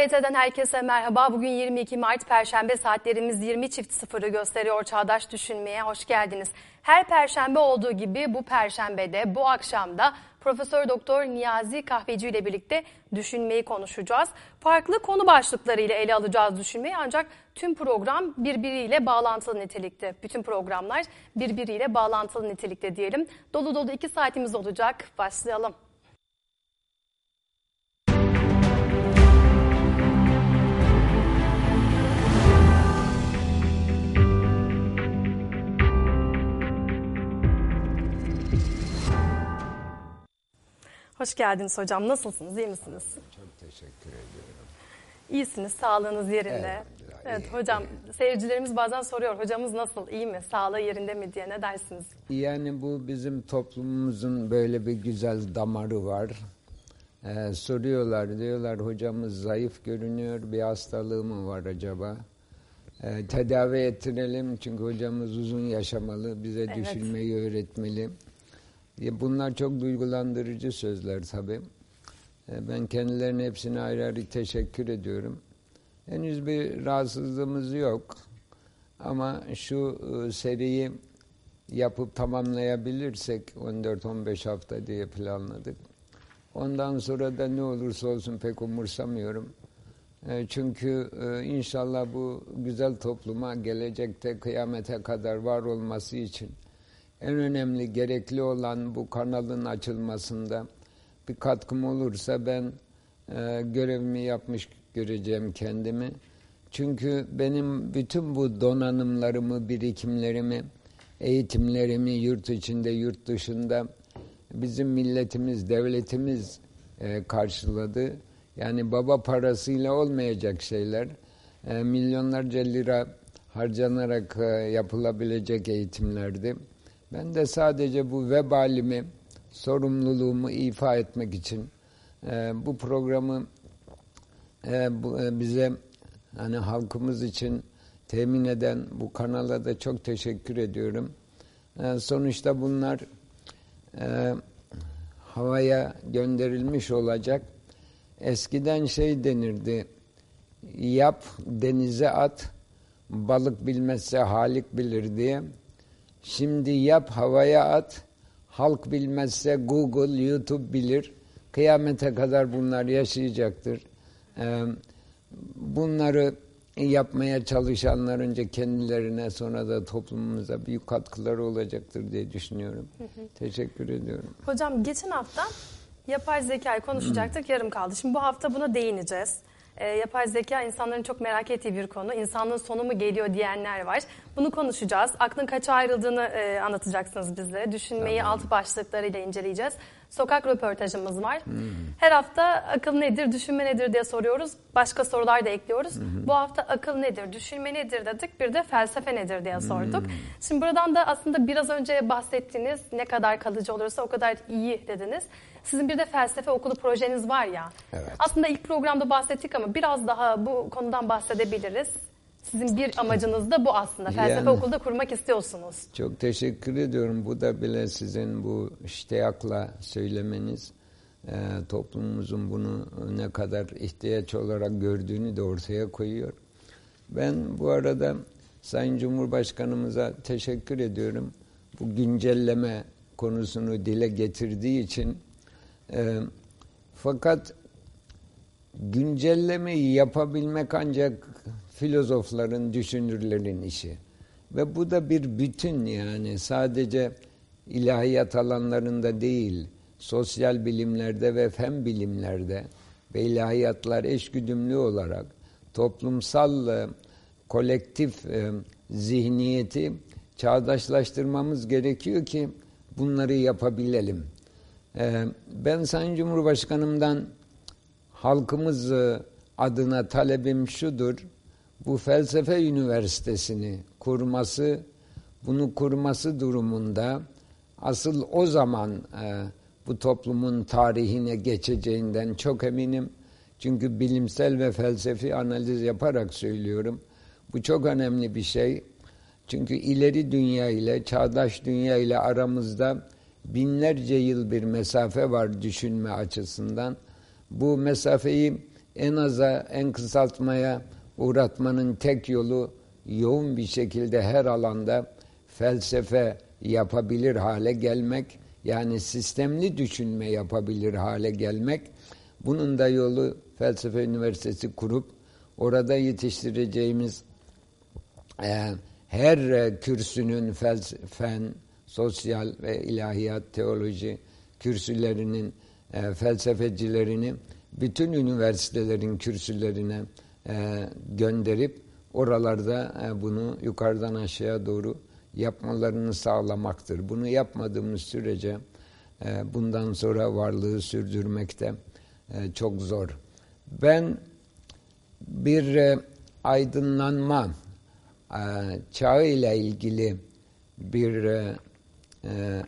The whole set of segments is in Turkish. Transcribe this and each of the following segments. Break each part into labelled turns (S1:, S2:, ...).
S1: KRT'den herkese merhaba. Bugün 22 Mart Perşembe saatlerimiz 20 çift sıfırı gösteriyor Çağdaş Düşünmeye. Hoş geldiniz. Her perşembe olduğu gibi bu perşembede bu akşamda Profesör Doktor Niyazi Kahveci ile birlikte düşünmeyi konuşacağız. Farklı konu başlıkları ile ele alacağız düşünmeyi ancak tüm program birbiriyle bağlantılı nitelikte. Bütün programlar birbiriyle bağlantılı nitelikte diyelim. Dolu dolu iki saatimiz olacak. Başlayalım. Hoş geldiniz hocam. Nasılsınız? İyi misiniz?
S2: Çok teşekkür ediyorum.
S1: İyisiniz. Sağlığınız yerinde.
S2: Elhamdülillah,
S1: Evet
S2: iyi,
S1: hocam
S2: iyi.
S1: seyircilerimiz bazen soruyor. Hocamız nasıl? İyi mi? Sağlığı yerinde mi diye ne dersiniz?
S2: Yani bu bizim toplumumuzun böyle bir güzel damarı var. Ee, soruyorlar, diyorlar hocamız zayıf görünüyor, bir hastalığı mı var acaba? Ee, tedavi ettirelim çünkü hocamız uzun yaşamalı, bize
S1: Evet.
S2: düşünmeyi öğretmeli. Bunlar çok duygulandırıcı sözler tabii. Ee, Ben kendilerine hepsine ayrı ayrı teşekkür ediyorum. Henüz bir rahatsızlığımız yok. Ama şu e, seriyi yapıp tamamlayabilirsek 14-15 hafta diye planladık. Ondan sonra da ne olursa olsun pek umursamıyorum. E, Çünkü e, inşallah bu güzel topluma gelecekte kıyamete kadar var olması için en önemli gerekli olan bu kanalın açılmasında bir katkım olursa ben e, görevimi yapmış göreceğim kendimi. Çünkü benim bütün bu donanımlarımı, birikimlerimi, eğitimlerimi yurt içinde, yurt dışında bizim milletimiz, devletimiz e, karşıladı. Yani baba parasıyla olmayacak şeyler. E, milyonlarca lira harcanarak e, yapılabilecek eğitimlerdi. Ben de sadece bu vebalimi, sorumluluğumu ifa etmek için e, bu programı e, bu, e, bize hani halkımız için temin eden bu kanala da çok teşekkür ediyorum. E, sonuçta bunlar e, havaya gönderilmiş olacak. Eskiden şey denirdi, yap denize at, balık bilmezse halik bilir diye. Şimdi yap havaya at, halk bilmezse Google, YouTube bilir. Kıyamete kadar bunlar yaşayacaktır. Ee, bunları yapmaya çalışanlar önce kendilerine sonra da toplumumuza büyük katkıları olacaktır diye düşünüyorum. Teşekkür ediyorum.
S1: Hocam geçen hafta yapay zekayı konuşacaktık. Yarım kaldı. Şimdi bu hafta buna değineceğiz. Ee, yapay zeka insanların çok merak ettiği bir konu. İnsanlığın sonu mu geliyor diyenler var. Bunu konuşacağız. Aklın kaça ayrıldığını e, anlatacaksınız bizlere. Düşünmeyi alt başlıklarıyla inceleyeceğiz. Sokak röportajımız var. Her hafta akıl nedir, düşünme nedir diye soruyoruz. Başka sorular da ekliyoruz. Bu hafta akıl nedir, düşünme nedir dedik. Bir de felsefe nedir diye sorduk. Şimdi buradan da aslında biraz önce bahsettiğiniz ne kadar kalıcı olursa o kadar iyi dediniz. Sizin bir de felsefe okulu projeniz var ya.
S2: Evet.
S1: Aslında ilk programda bahsettik ama biraz daha bu konudan bahsedebiliriz. Sizin bir amacınız da bu aslında. Felsefe
S2: Yani-
S1: okulda kurmak istiyorsunuz.
S2: Çok teşekkür ediyorum. Bu da bile sizin bu iştiyakla söylemeniz e, toplumumuzun bunu ne kadar ihtiyaç olarak gördüğünü de ortaya koyuyor. Ben bu arada Sayın Cumhurbaşkanımıza teşekkür ediyorum. Bu güncelleme konusunu dile getirdiği için. E, fakat güncellemeyi yapabilmek ancak filozofların, düşünürlerin işi. Ve bu da bir bütün yani sadece ilahiyat alanlarında değil, sosyal bilimlerde ve fen bilimlerde ve ilahiyatlar eşgüdümlü olarak toplumsal e, kolektif e, zihniyeti çağdaşlaştırmamız gerekiyor ki bunları yapabilelim. E, ben Sayın Cumhurbaşkanımdan halkımız e, adına talebim şudur. Bu felsefe üniversitesini kurması, bunu kurması durumunda asıl o zaman e, bu toplumun tarihine geçeceğinden çok eminim. Çünkü bilimsel ve felsefi analiz yaparak söylüyorum. Bu çok önemli bir şey. Çünkü ileri dünya ile, çağdaş dünya ile aramızda binlerce yıl bir mesafe var düşünme açısından. Bu mesafeyi en aza, en kısaltmaya uğratmanın tek yolu yoğun bir şekilde her alanda felsefe yapabilir hale gelmek, yani sistemli düşünme yapabilir hale gelmek. Bunun da yolu felsefe üniversitesi kurup orada yetiştireceğimiz e, her kürsünün felsefen, sosyal ve ilahiyat, teoloji kürsülerinin e, felsefecilerini bütün üniversitelerin kürsülerine e, gönderip oralarda e, bunu yukarıdan aşağıya doğru yapmalarını sağlamaktır. Bunu yapmadığımız sürece e, bundan sonra varlığı sürdürmekte e, çok zor. Ben bir e, aydınlanma e, çağı ile ilgili bir e, e,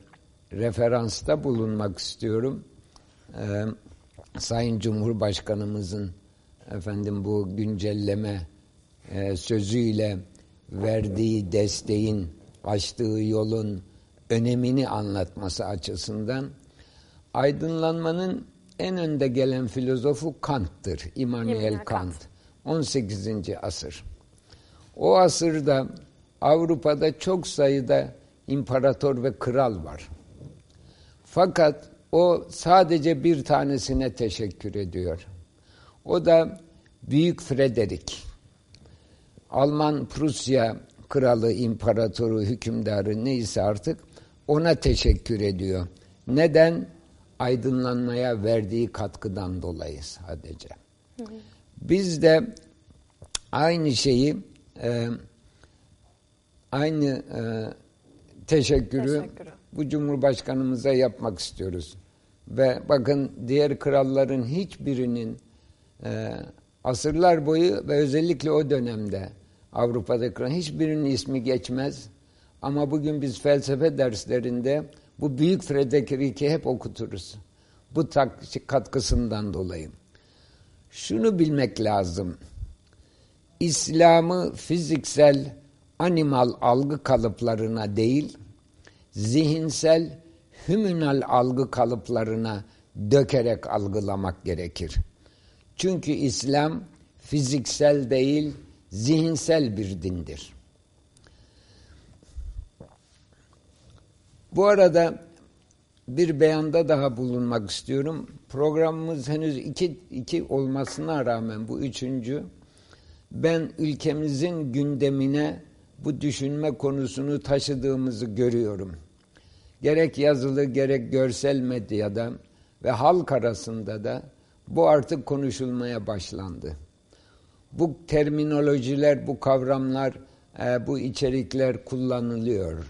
S2: referansta bulunmak istiyorum. E, Sayın Cumhurbaşkanımızın efendim bu güncelleme e, sözüyle verdiği desteğin, açtığı yolun önemini anlatması açısından aydınlanmanın en önde gelen filozofu Kant'tır. Immanuel Kant. Kant. 18. asır. O asırda Avrupa'da çok sayıda imparator ve kral var. Fakat o sadece bir tanesine teşekkür ediyor. O da Büyük Frederick. Alman Prusya kralı, imparatoru, hükümdarı neyse artık ona teşekkür ediyor. Neden? Aydınlanmaya verdiği katkıdan dolayı sadece. Biz de aynı şeyi e, aynı e, teşekkürü, teşekkürü bu Cumhurbaşkanımıza yapmak istiyoruz. Ve bakın diğer kralların hiçbirinin e, asırlar boyu ve özellikle o dönemde Avrupa'da kral hiçbirinin ismi geçmez. Ama bugün biz felsefe derslerinde bu büyük Frederick'i hep okuturuz. Bu katkısından dolayı. Şunu bilmek lazım. İslam'ı fiziksel, animal algı kalıplarına değil, zihinsel, hümünal algı kalıplarına dökerek algılamak gerekir. Çünkü İslam fiziksel değil, zihinsel bir dindir. Bu arada bir beyanda daha bulunmak istiyorum. Programımız henüz iki, iki olmasına rağmen bu üçüncü. Ben ülkemizin gündemine bu düşünme konusunu taşıdığımızı görüyorum. Gerek yazılı gerek görsel medyada ve halk arasında da bu artık konuşulmaya başlandı. Bu terminolojiler, bu kavramlar, e, bu içerikler kullanılıyor.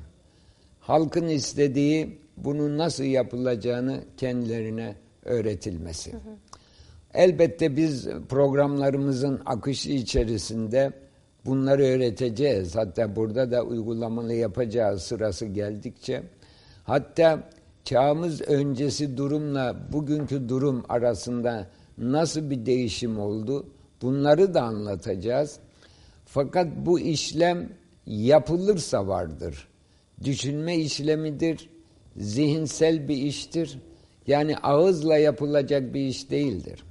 S2: Halkın istediği bunun nasıl yapılacağını kendilerine öğretilmesi. Elbette biz programlarımızın akışı içerisinde bunları öğreteceğiz. Hatta burada da uygulamalı yapacağız sırası geldikçe. Hatta çağımız öncesi durumla bugünkü durum arasında nasıl bir değişim oldu? Bunları da anlatacağız. Fakat bu işlem yapılırsa vardır. Düşünme işlemidir, zihinsel bir iştir. Yani ağızla yapılacak bir iş değildir.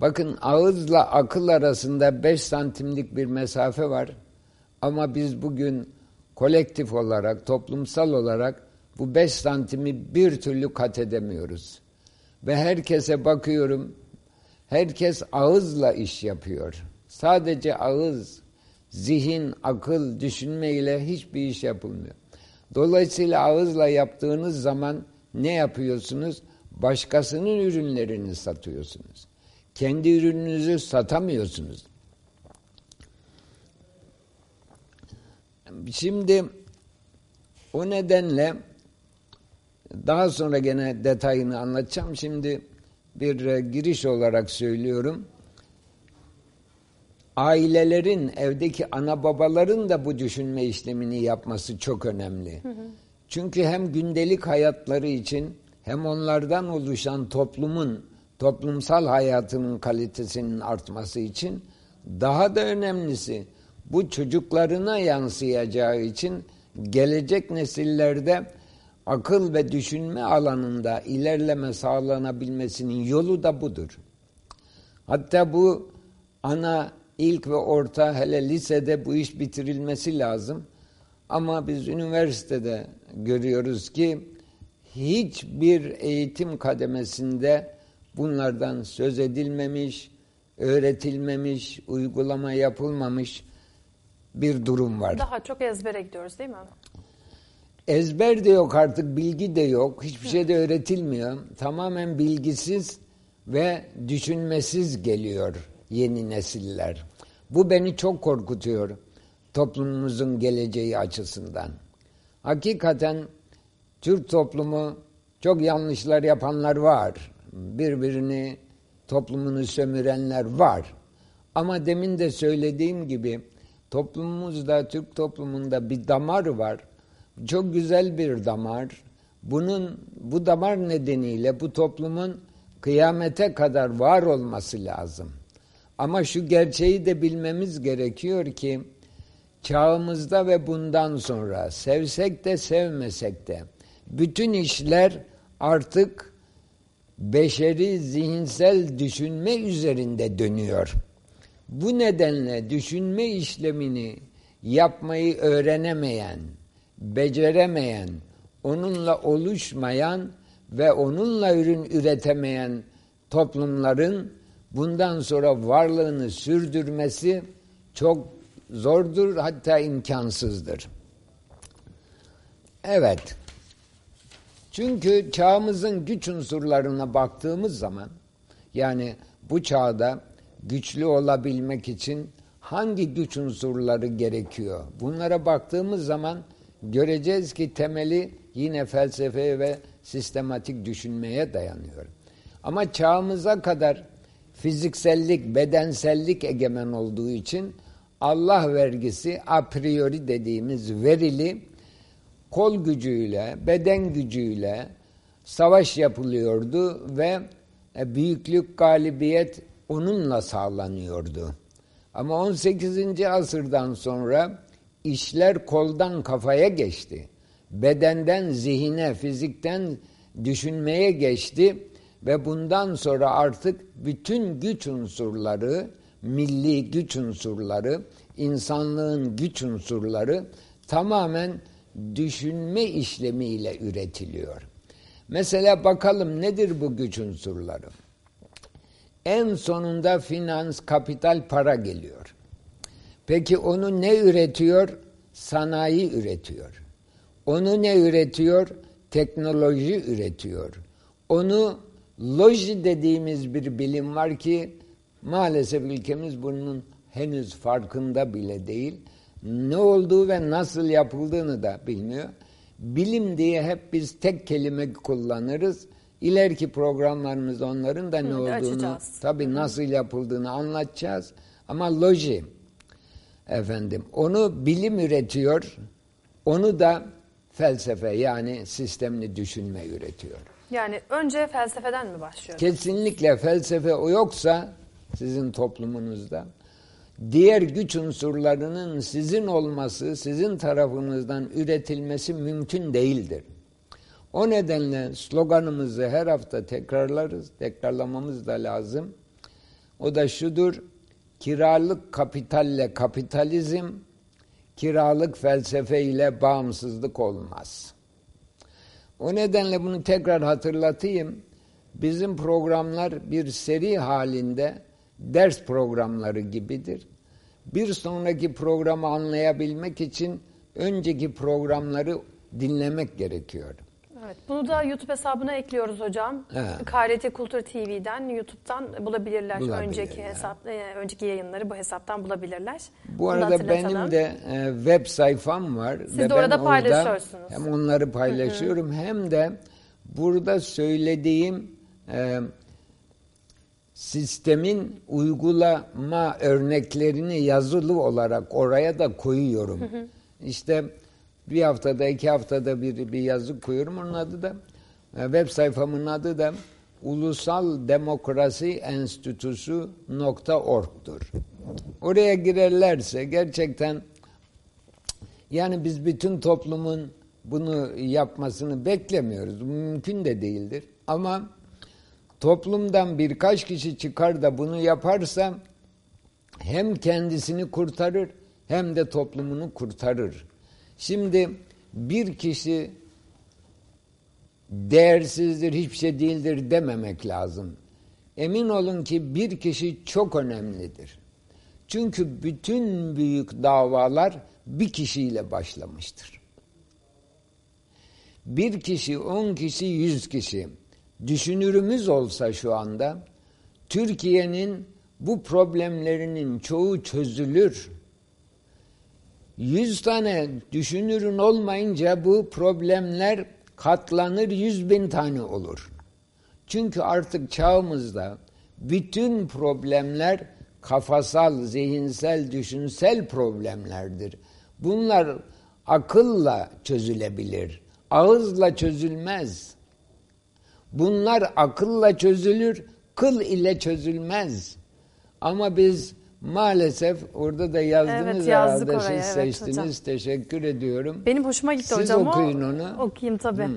S2: Bakın ağızla akıl arasında beş santimlik bir mesafe var. Ama biz bugün kolektif olarak, toplumsal olarak bu beş santimi bir türlü kat edemiyoruz. Ve herkese bakıyorum, herkes ağızla iş yapıyor. Sadece ağız, zihin, akıl, düşünme ile hiçbir iş yapılmıyor. Dolayısıyla ağızla yaptığınız zaman ne yapıyorsunuz? Başkasının ürünlerini satıyorsunuz. Kendi ürününüzü satamıyorsunuz. Şimdi o nedenle daha sonra gene detayını anlatacağım. Şimdi bir e, giriş olarak söylüyorum. Ailelerin, evdeki ana babaların da bu düşünme işlemini yapması çok önemli. Hı hı. Çünkü hem gündelik hayatları için hem onlardan oluşan toplumun, toplumsal hayatının kalitesinin artması için daha da önemlisi bu çocuklarına yansıyacağı için gelecek nesillerde akıl ve düşünme alanında ilerleme sağlanabilmesinin yolu da budur. Hatta bu ana ilk ve orta hele lisede bu iş bitirilmesi lazım. Ama biz üniversitede görüyoruz ki hiçbir eğitim kademesinde bunlardan söz edilmemiş, öğretilmemiş, uygulama yapılmamış bir durum var.
S1: Daha çok ezbere gidiyoruz değil mi?
S2: Ezber de yok artık, bilgi de yok, hiçbir şey de öğretilmiyor. Tamamen bilgisiz ve düşünmesiz geliyor yeni nesiller. Bu beni çok korkutuyor toplumumuzun geleceği açısından. Hakikaten Türk toplumu çok yanlışlar yapanlar var. Birbirini toplumunu sömürenler var. Ama demin de söylediğim gibi toplumumuzda, Türk toplumunda bir damar var. Çok güzel bir damar. Bunun bu damar nedeniyle bu toplumun kıyamete kadar var olması lazım. Ama şu gerçeği de bilmemiz gerekiyor ki çağımızda ve bundan sonra sevsek de sevmesek de bütün işler artık beşeri zihinsel düşünme üzerinde dönüyor. Bu nedenle düşünme işlemini yapmayı öğrenemeyen, beceremeyen, onunla oluşmayan ve onunla ürün üretemeyen toplumların bundan sonra varlığını sürdürmesi çok zordur hatta imkansızdır. Evet. Çünkü çağımızın güç unsurlarına baktığımız zaman yani bu çağda güçlü olabilmek için hangi güç unsurları gerekiyor? Bunlara baktığımız zaman göreceğiz ki temeli yine felsefeye ve sistematik düşünmeye dayanıyor. Ama çağımıza kadar fiziksellik, bedensellik egemen olduğu için Allah vergisi a priori dediğimiz verili kol gücüyle, beden gücüyle savaş yapılıyordu ve e, büyüklük, galibiyet onunla sağlanıyordu. Ama 18. asırdan sonra işler koldan kafaya geçti. Bedenden zihine, fizikten düşünmeye geçti ve bundan sonra artık bütün güç unsurları, milli güç unsurları, insanlığın güç unsurları tamamen düşünme işlemiyle üretiliyor. Mesela bakalım nedir bu güç unsurları? En sonunda finans, kapital, para geliyor. Peki onu ne üretiyor? Sanayi üretiyor. Onu ne üretiyor? Teknoloji üretiyor. Onu loji dediğimiz bir bilim var ki maalesef ülkemiz bunun henüz farkında bile değil. Ne olduğu ve nasıl yapıldığını da bilmiyor. Bilim diye hep biz tek kelime kullanırız. İleriki programlarımızda onların da ne
S1: Hı,
S2: olduğunu,
S1: açacağız.
S2: tabii nasıl yapıldığını anlatacağız. Ama loji, efendim, onu bilim üretiyor, onu da felsefe yani sistemli düşünme üretiyor.
S1: Yani önce felsefeden mi başlıyor?
S2: Kesinlikle felsefe o yoksa sizin toplumunuzda diğer güç unsurlarının sizin olması, sizin tarafınızdan üretilmesi mümkün değildir. O nedenle sloganımızı her hafta tekrarlarız, tekrarlamamız da lazım. O da şudur, kiralık kapitalle kapitalizm, kiralık felsefe ile bağımsızlık olmaz. O nedenle bunu tekrar hatırlatayım. Bizim programlar bir seri halinde ders programları gibidir. Bir sonraki programı anlayabilmek için önceki programları dinlemek gerekiyor.
S1: Evet, bunu da YouTube hesabına ekliyoruz hocam.
S2: Evet.
S1: KRT Kultur TV'den, YouTube'dan bulabilirler.
S2: Bulabilirler.
S1: önceki hesap, e, önceki yayınları bu hesaptan bulabilirler.
S2: Bu arada benim de e, web sayfam var.
S1: Siz de orada paylaşıyorsunuz.
S2: Hem onları paylaşıyorum hem de burada söylediğim e, sistemin uygulama örneklerini yazılı olarak oraya da koyuyorum. İşte bir haftada iki haftada bir, bir yazı koyuyorum. Onun adı da e, web sayfamın adı da Ulusal Demokrasi Enstitüsü.org'dur. Oraya girerlerse gerçekten yani biz bütün toplumun bunu yapmasını beklemiyoruz. Mümkün de değildir. Ama toplumdan birkaç kişi çıkar da bunu yaparsa hem kendisini kurtarır hem de toplumunu kurtarır. Şimdi bir kişi değersizdir, hiçbir şey değildir dememek lazım. Emin olun ki bir kişi çok önemlidir. Çünkü bütün büyük davalar bir kişiyle başlamıştır. Bir kişi, on kişi, yüz kişi düşünürümüz olsa şu anda Türkiye'nin bu problemlerinin çoğu çözülür. Yüz tane düşünürün olmayınca bu problemler katlanır yüz bin tane olur. Çünkü artık çağımızda bütün problemler kafasal, zihinsel, düşünsel problemlerdir. Bunlar akılla çözülebilir, ağızla çözülmez. Bunlar akılla çözülür, kıl ile çözülmez. Ama biz maalesef orada da yazdınız
S1: Evet,
S2: herhalde
S1: oraya,
S2: siz
S1: evet
S2: seçtiniz.
S1: hocam.
S2: Teşekkür ediyorum.
S1: Benim hoşuma gitti
S2: Siz
S1: hocam o.
S2: okuyun onu.
S1: Okuyayım tabii.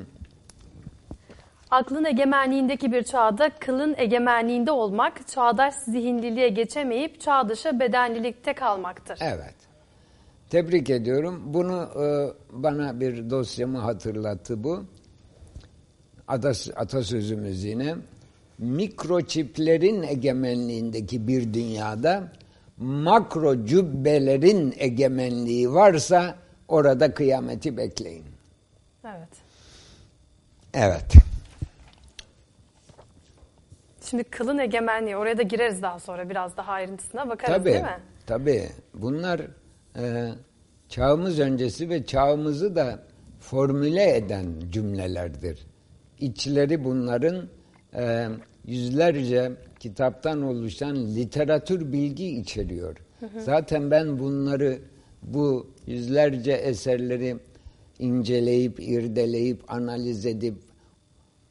S1: Aklın egemenliğindeki bir çağda kılın egemenliğinde olmak, çağdaş zihinliliğe geçemeyip çağ dışı bedenlilikte kalmaktır.
S2: Evet. Tebrik ediyorum. Bunu e, bana bir dosyamı hatırlattı bu. Atas, atasözümüz yine. Mikroçiplerin egemenliğindeki bir dünyada makro cübbelerin egemenliği varsa orada kıyameti bekleyin.
S1: Evet.
S2: Evet.
S1: Şimdi kılın egemenliği oraya da gireriz daha sonra biraz daha ayrıntısına bakarız
S2: Tabii,
S1: değil mi?
S2: tabii. Bunlar e, çağımız öncesi ve çağımızı da formüle eden cümlelerdir. İçleri bunların e, yüzlerce kitaptan oluşan literatür bilgi içeriyor. Zaten ben bunları bu yüzlerce eserleri inceleyip, irdeleyip, analiz edip,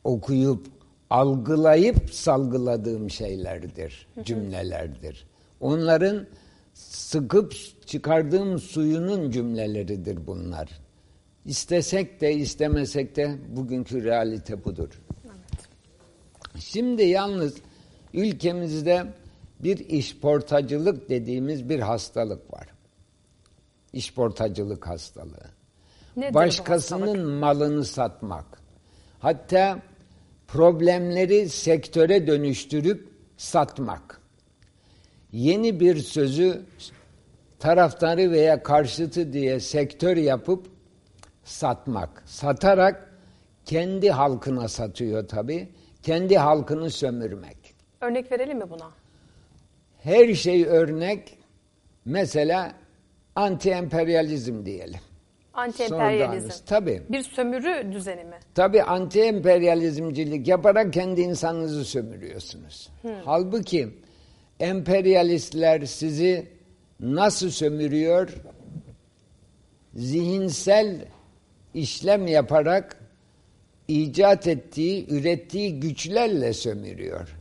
S2: okuyup, algılayıp salgıladığım şeylerdir, cümlelerdir. Onların sıkıp çıkardığım suyunun cümleleridir bunlar. İstesek de istemesek de bugünkü realite budur. Şimdi yalnız ülkemizde bir işportacılık dediğimiz bir hastalık var. İşportacılık hastalığı.
S1: Nedir
S2: Başkasının
S1: hastalık?
S2: malını satmak. Hatta problemleri sektöre dönüştürüp satmak. Yeni bir sözü taraftarı veya karşıtı diye sektör yapıp satmak. Satarak kendi halkına satıyor tabii. Kendi halkını sömürmek.
S1: Örnek verelim mi buna?
S2: Her şey örnek mesela anti-emperyalizm diyelim.
S1: Anti-emperyalizm.
S2: Tabii.
S1: Bir sömürü düzeni mi?
S2: Tabii anti-emperyalizmcilik yaparak kendi insanınızı sömürüyorsunuz. Halbuki emperyalistler sizi nasıl sömürüyor? Zihinsel işlem yaparak icat ettiği, ürettiği güçlerle sömürüyor.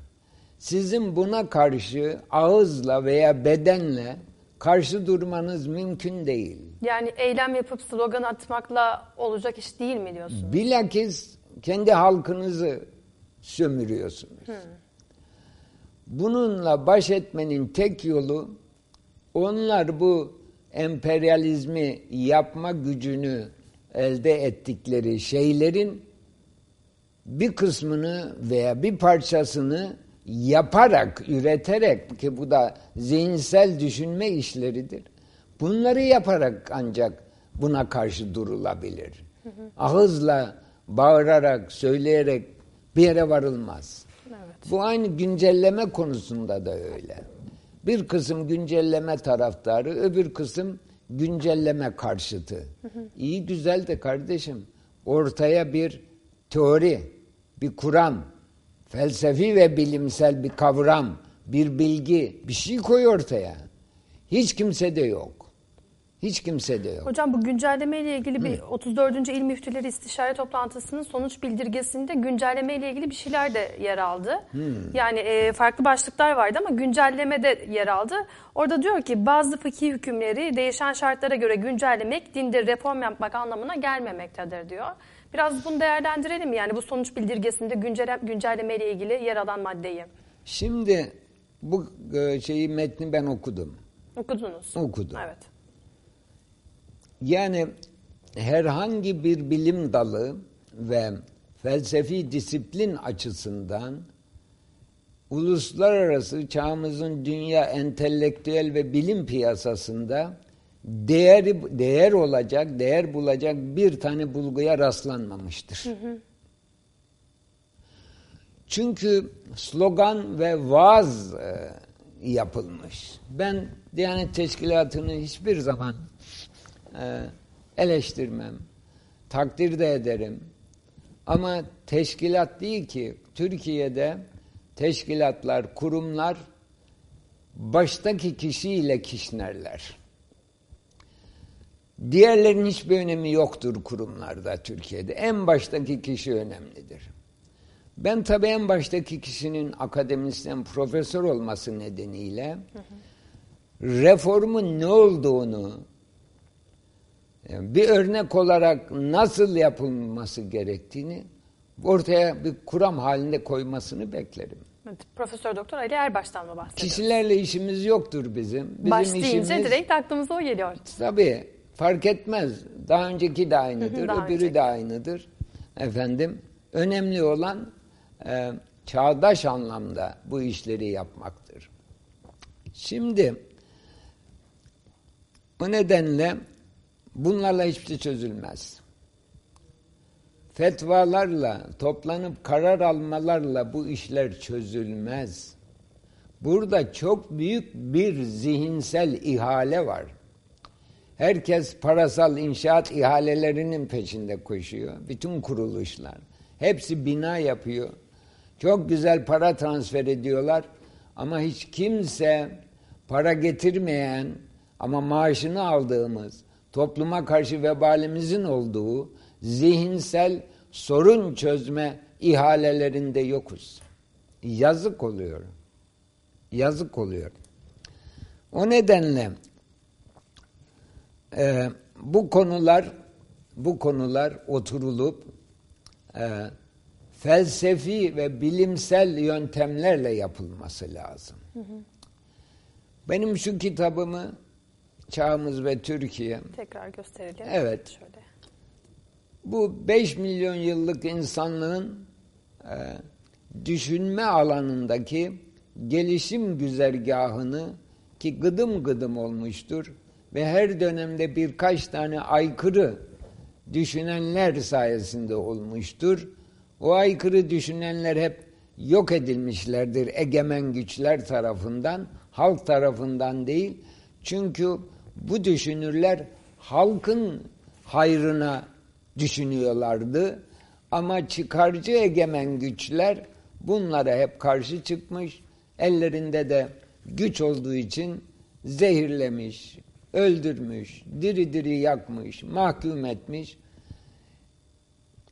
S2: Sizin buna karşı ağızla veya bedenle karşı durmanız mümkün değil.
S1: Yani eylem yapıp slogan atmakla olacak iş değil mi diyorsun?
S2: Bilakis kendi halkınızı sömürüyorsunuz. Bununla baş etmenin tek yolu onlar bu emperyalizmi yapma gücünü elde ettikleri şeylerin bir kısmını veya bir parçasını yaparak, üreterek ki bu da zihinsel düşünme işleridir. Bunları yaparak ancak buna karşı durulabilir. Ağızla, bağırarak, söyleyerek bir yere varılmaz.
S1: Evet.
S2: Bu aynı güncelleme konusunda da öyle. Bir kısım güncelleme taraftarı, öbür kısım güncelleme karşıtı. İyi güzel de kardeşim ortaya bir teori, bir kuram, felsefi ve bilimsel bir kavram, bir bilgi, bir şey koy ortaya. Hiç kimse de yok. Hiç kimse de yok.
S1: Hocam bu güncelleme ile ilgili bir 34. İl Müftüleri İstişare Toplantısı'nın sonuç bildirgesinde güncelleme ile ilgili bir şeyler de yer aldı. Yani e, farklı başlıklar vardı ama güncelleme de yer aldı. Orada diyor ki bazı fıkhi hükümleri değişen şartlara göre güncellemek dinde reform yapmak anlamına gelmemektedir diyor. Biraz bunu değerlendirelim? Yani bu sonuç bildirgesinde güncel, güncelleme ile ilgili yer alan maddeyi.
S2: Şimdi bu e, şeyi metni ben okudum.
S1: Okudunuz.
S2: Okudum.
S1: Evet.
S2: Yani herhangi bir bilim dalı ve felsefi disiplin açısından uluslararası çağımızın dünya entelektüel ve bilim piyasasında değeri değer olacak, değer bulacak bir tane bulguya rastlanmamıştır. Hı hı. Çünkü slogan ve vaaz e, yapılmış. Ben Diyanet Teşkilatı'nı hiçbir zaman e, eleştirmem, takdir de ederim. Ama teşkilat değil ki Türkiye'de teşkilatlar, kurumlar baştaki kişiyle kişnerler. Diğerlerin hiçbir önemi yoktur kurumlarda Türkiye'de. En baştaki kişi önemlidir. Ben tabii en baştaki kişinin akademisyen, profesör olması nedeniyle hı hı. reformun ne olduğunu bir örnek olarak nasıl yapılması gerektiğini ortaya bir kuram halinde koymasını beklerim.
S1: Evet, Profesör Doktor Ali Erbaş'tan mı bahsediyoruz?
S2: Kişilerle işimiz yoktur bizim. bizim
S1: Baş işimiz, direkt aklımıza o geliyor.
S2: Tabii fark etmez. Daha önceki de aynıdır,
S1: Daha
S2: öbürü
S1: önceki.
S2: de aynıdır. Efendim, önemli olan e, çağdaş anlamda bu işleri yapmaktır. Şimdi o nedenle bunlarla hiçbir şey çözülmez. Fetvalarla, toplanıp karar almalarla bu işler çözülmez. Burada çok büyük bir zihinsel ihale var. Herkes parasal inşaat ihalelerinin peşinde koşuyor. Bütün kuruluşlar. Hepsi bina yapıyor. Çok güzel para transfer ediyorlar. Ama hiç kimse para getirmeyen ama maaşını aldığımız, topluma karşı vebalimizin olduğu zihinsel sorun çözme ihalelerinde yokuz. Yazık oluyor. Yazık oluyor. O nedenle e, bu konular bu konular oturulup e, felsefi ve bilimsel yöntemlerle yapılması lazım. Hı hı. Benim şu kitabımı Çağımız ve Türkiye
S1: tekrar gösterelim.
S2: Evet.
S1: Şöyle.
S2: Bu 5 milyon yıllık insanlığın e, düşünme alanındaki gelişim güzergahını ki gıdım gıdım olmuştur ve her dönemde birkaç tane aykırı düşünenler sayesinde olmuştur. O aykırı düşünenler hep yok edilmişlerdir egemen güçler tarafından, halk tarafından değil. Çünkü bu düşünürler halkın hayrına düşünüyorlardı. Ama çıkarcı egemen güçler bunlara hep karşı çıkmış. Ellerinde de güç olduğu için zehirlemiş, öldürmüş, diri diri yakmış, mahkum etmiş.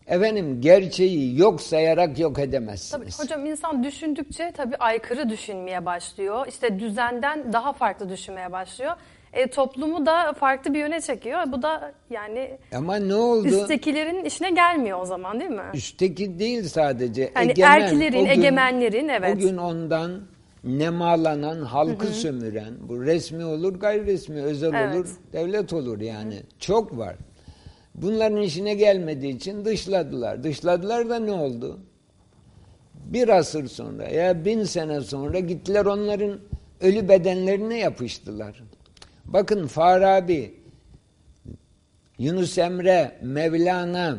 S2: Efendim gerçeği yok sayarak yok edemezsiniz.
S1: Tabii hocam insan düşündükçe tabii aykırı düşünmeye başlıyor. İşte düzenden daha farklı düşünmeye başlıyor. E, toplumu da farklı bir yöne çekiyor. Bu da yani
S2: Ama ne oldu?
S1: üsttekilerin işine gelmiyor o zaman değil mi?
S2: Üstteki değil sadece.
S1: Yani
S2: egemen,
S1: erkilerin,
S2: gün-
S1: egemenlerin evet.
S2: O gün ondan nemalanan, halkı sömüren, bu resmi olur, gayri resmi, özel
S1: Evet.
S2: olur, devlet olur yani. Çok var. Bunların işine gelmediği için dışladılar. Dışladılar da ne oldu? Bir asır sonra ya bin sene sonra gittiler onların ölü bedenlerine yapıştılar. Bakın Farabi, Yunus Emre, Mevlana,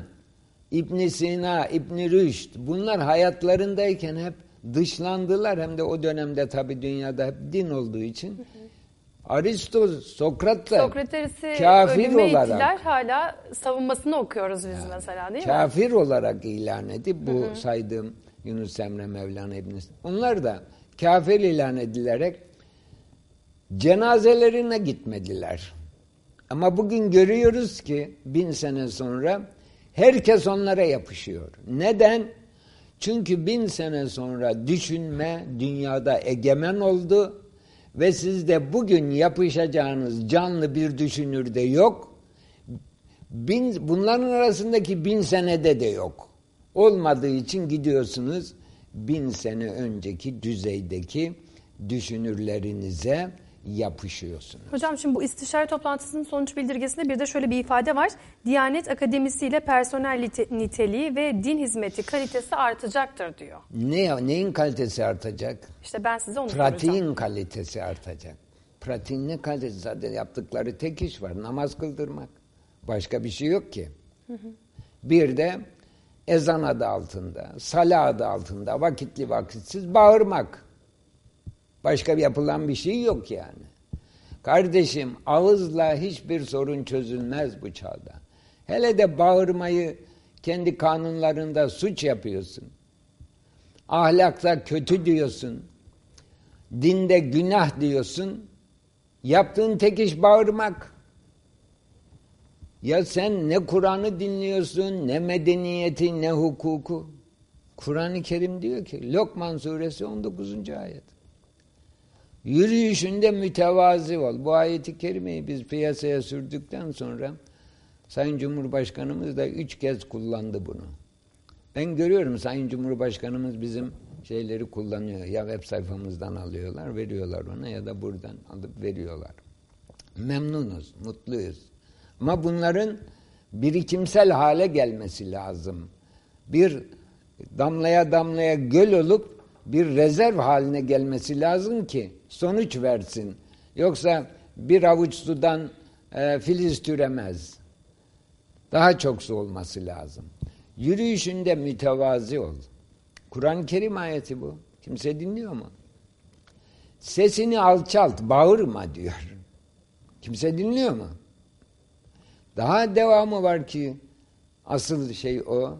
S2: İbn Sina, İbn Rüşd bunlar hayatlarındayken hep dışlandılar hem de o dönemde tabi dünyada hep din olduğu için. Aristo, Sokrat da
S1: Sokrates'i
S2: kafir olarak
S1: ittiler hala savunmasını okuyoruz biz mesela değil mi?
S2: kafir olarak ilan edip bu saydığım Yunus Emre, Mevlana İbn Sina onlar da kafir ilan edilerek cenazelerine gitmediler. Ama bugün görüyoruz ki bin sene sonra herkes onlara yapışıyor. Neden? Çünkü bin sene sonra düşünme dünyada egemen oldu ve sizde bugün yapışacağınız canlı bir düşünür de yok. Bin, bunların arasındaki bin senede de yok. Olmadığı için gidiyorsunuz bin sene önceki düzeydeki düşünürlerinize yapışıyorsunuz.
S1: Hocam şimdi bu istişare toplantısının sonuç bildirgesinde bir de şöyle bir ifade var. Diyanet Akademisi ile personel niteliği ve din hizmeti kalitesi artacaktır diyor.
S2: Ne neyin kalitesi artacak?
S1: İşte ben size onu
S2: Pratiğin
S1: soracağım.
S2: kalitesi artacak. Pratiğin ne kalitesi? Zaten yaptıkları tek iş var. Namaz kıldırmak. Başka bir şey yok ki. Bir de ezan adı altında, salah adı altında vakitli vakitsiz bağırmak. Başka bir yapılan bir şey yok yani. Kardeşim ağızla hiçbir sorun çözülmez bu çağda. Hele de bağırmayı kendi kanunlarında suç yapıyorsun. Ahlakta kötü diyorsun. Dinde günah diyorsun. Yaptığın tek iş bağırmak. Ya sen ne Kur'an'ı dinliyorsun, ne medeniyeti, ne hukuku. Kur'an-ı Kerim diyor ki, Lokman suresi 19. ayet. Yürüyüşünde mütevazi ol. Bu ayeti kerimeyi biz piyasaya sürdükten sonra Sayın Cumhurbaşkanımız da üç kez kullandı bunu. Ben görüyorum Sayın Cumhurbaşkanımız bizim şeyleri kullanıyor. Ya web sayfamızdan alıyorlar, veriyorlar ona ya da buradan alıp veriyorlar. Memnunuz, mutluyuz. Ama bunların birikimsel hale gelmesi lazım. Bir damlaya damlaya göl olup bir rezerv haline gelmesi lazım ki sonuç versin. Yoksa bir avuç sudan e, filiz türemez. Daha çok su olması lazım. Yürüyüşünde mütevazi ol. Kur'an-ı Kerim ayeti bu. Kimse dinliyor mu? Sesini alçalt, bağırma diyor. Kimse dinliyor mu? Daha devamı var ki asıl şey o.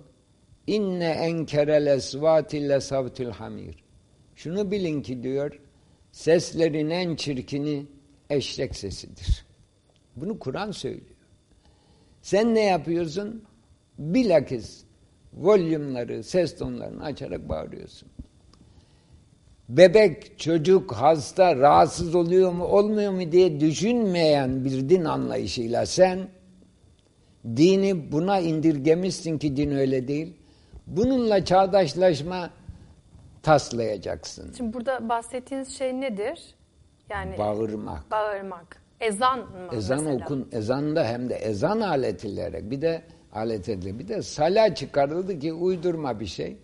S2: İnne enkerel esvati le savtul hamir. Şunu bilin ki diyor, seslerin en çirkini eşek sesidir. Bunu Kur'an söylüyor. Sen ne yapıyorsun? Bilakis volümleri, ses tonlarını açarak bağırıyorsun. Bebek, çocuk, hasta, rahatsız oluyor mu, olmuyor mu diye düşünmeyen bir din anlayışıyla sen dini buna indirgemişsin ki din öyle değil. Bununla çağdaşlaşma taslayacaksın.
S1: Şimdi burada bahsettiğiniz şey nedir? Yani
S2: Bağırmak.
S1: bağırmak. Ezan mı
S2: Ezan
S1: mesela?
S2: okun, ezanda hem de ezan aletiyle bir de alet edilir. Bir de sala çıkarıldı ki uydurma bir şey.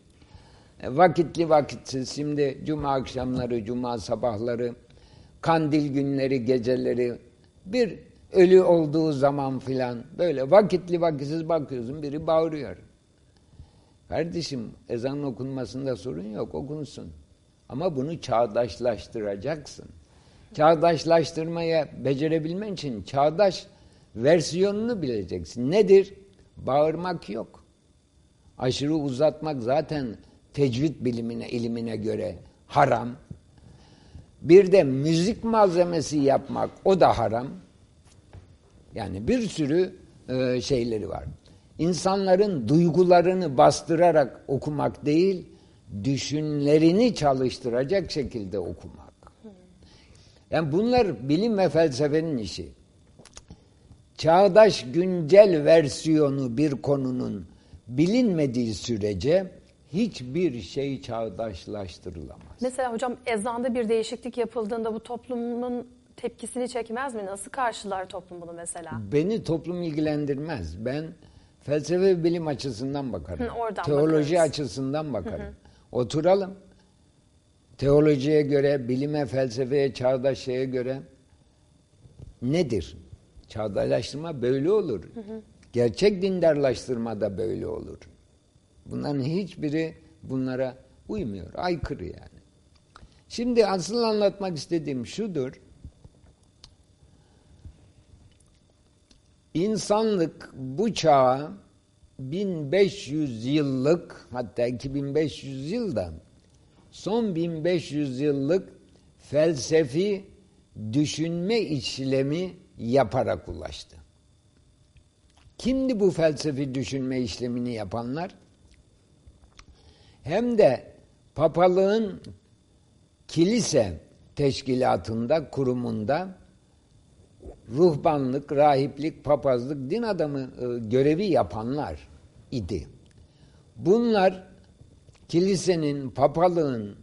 S2: E, vakitli vakitsiz şimdi cuma akşamları, cuma sabahları, kandil günleri, geceleri bir ölü olduğu zaman filan böyle vakitli vakitsiz bakıyorsun biri bağırıyor. Kardeşim ezan okunmasında sorun yok okunsun. Ama bunu çağdaşlaştıracaksın. Çağdaşlaştırmaya becerebilmen için çağdaş versiyonunu bileceksin. Nedir? Bağırmak yok. Aşırı uzatmak zaten tecvid bilimine, ilimine göre haram. Bir de müzik malzemesi yapmak o da haram. Yani bir sürü e, şeyleri var. İnsanların duygularını bastırarak okumak değil, düşünlerini çalıştıracak şekilde okumak. Yani bunlar bilim ve felsefenin işi. Çağdaş güncel versiyonu bir konunun bilinmediği sürece hiçbir şey çağdaşlaştırılamaz.
S1: Mesela hocam ezanda bir değişiklik yapıldığında bu toplumun tepkisini çekmez mi? Nasıl karşılar toplum bunu mesela?
S2: Beni toplum ilgilendirmez. Ben felsefe ve bilim açısından bakarım.
S1: Hı, oradan
S2: Teoloji
S1: bakarız.
S2: açısından bakarım. Oturalım. Teolojiye göre, bilime, felsefeye, çağdaş şeye göre nedir? Çağdaşlaştırma böyle olur. Gerçek dindarlaştırma da böyle olur. Bunların hiçbiri bunlara uymuyor. Aykırı yani. Şimdi asıl anlatmak istediğim şudur. İnsanlık bu çağa 1500 yıllık hatta 2500 yılda son 1500 yıllık felsefi düşünme işlemi yaparak ulaştı. Kimdi bu felsefi düşünme işlemini yapanlar? Hem de papalığın kilise teşkilatında, kurumunda ruhbanlık, rahiplik, papazlık, din adamı e, görevi yapanlar idi. Bunlar kilisenin, papalığın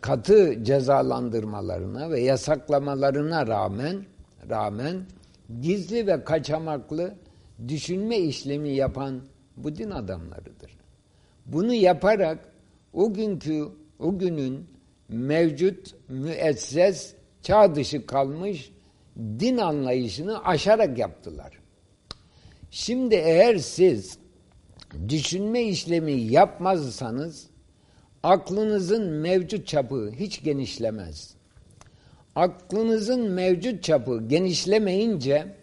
S2: katı cezalandırmalarına ve yasaklamalarına rağmen rağmen gizli ve kaçamaklı düşünme işlemi yapan bu din adamlarıdır. Bunu yaparak o günkü o günün mevcut müesses çağ dışı kalmış din anlayışını aşarak yaptılar. Şimdi eğer siz düşünme işlemi yapmazsanız aklınızın mevcut çapı hiç genişlemez. Aklınızın mevcut çapı genişlemeyince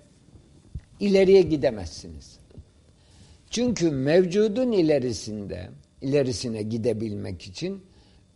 S2: ileriye gidemezsiniz. Çünkü mevcudun ilerisinde, ilerisine gidebilmek için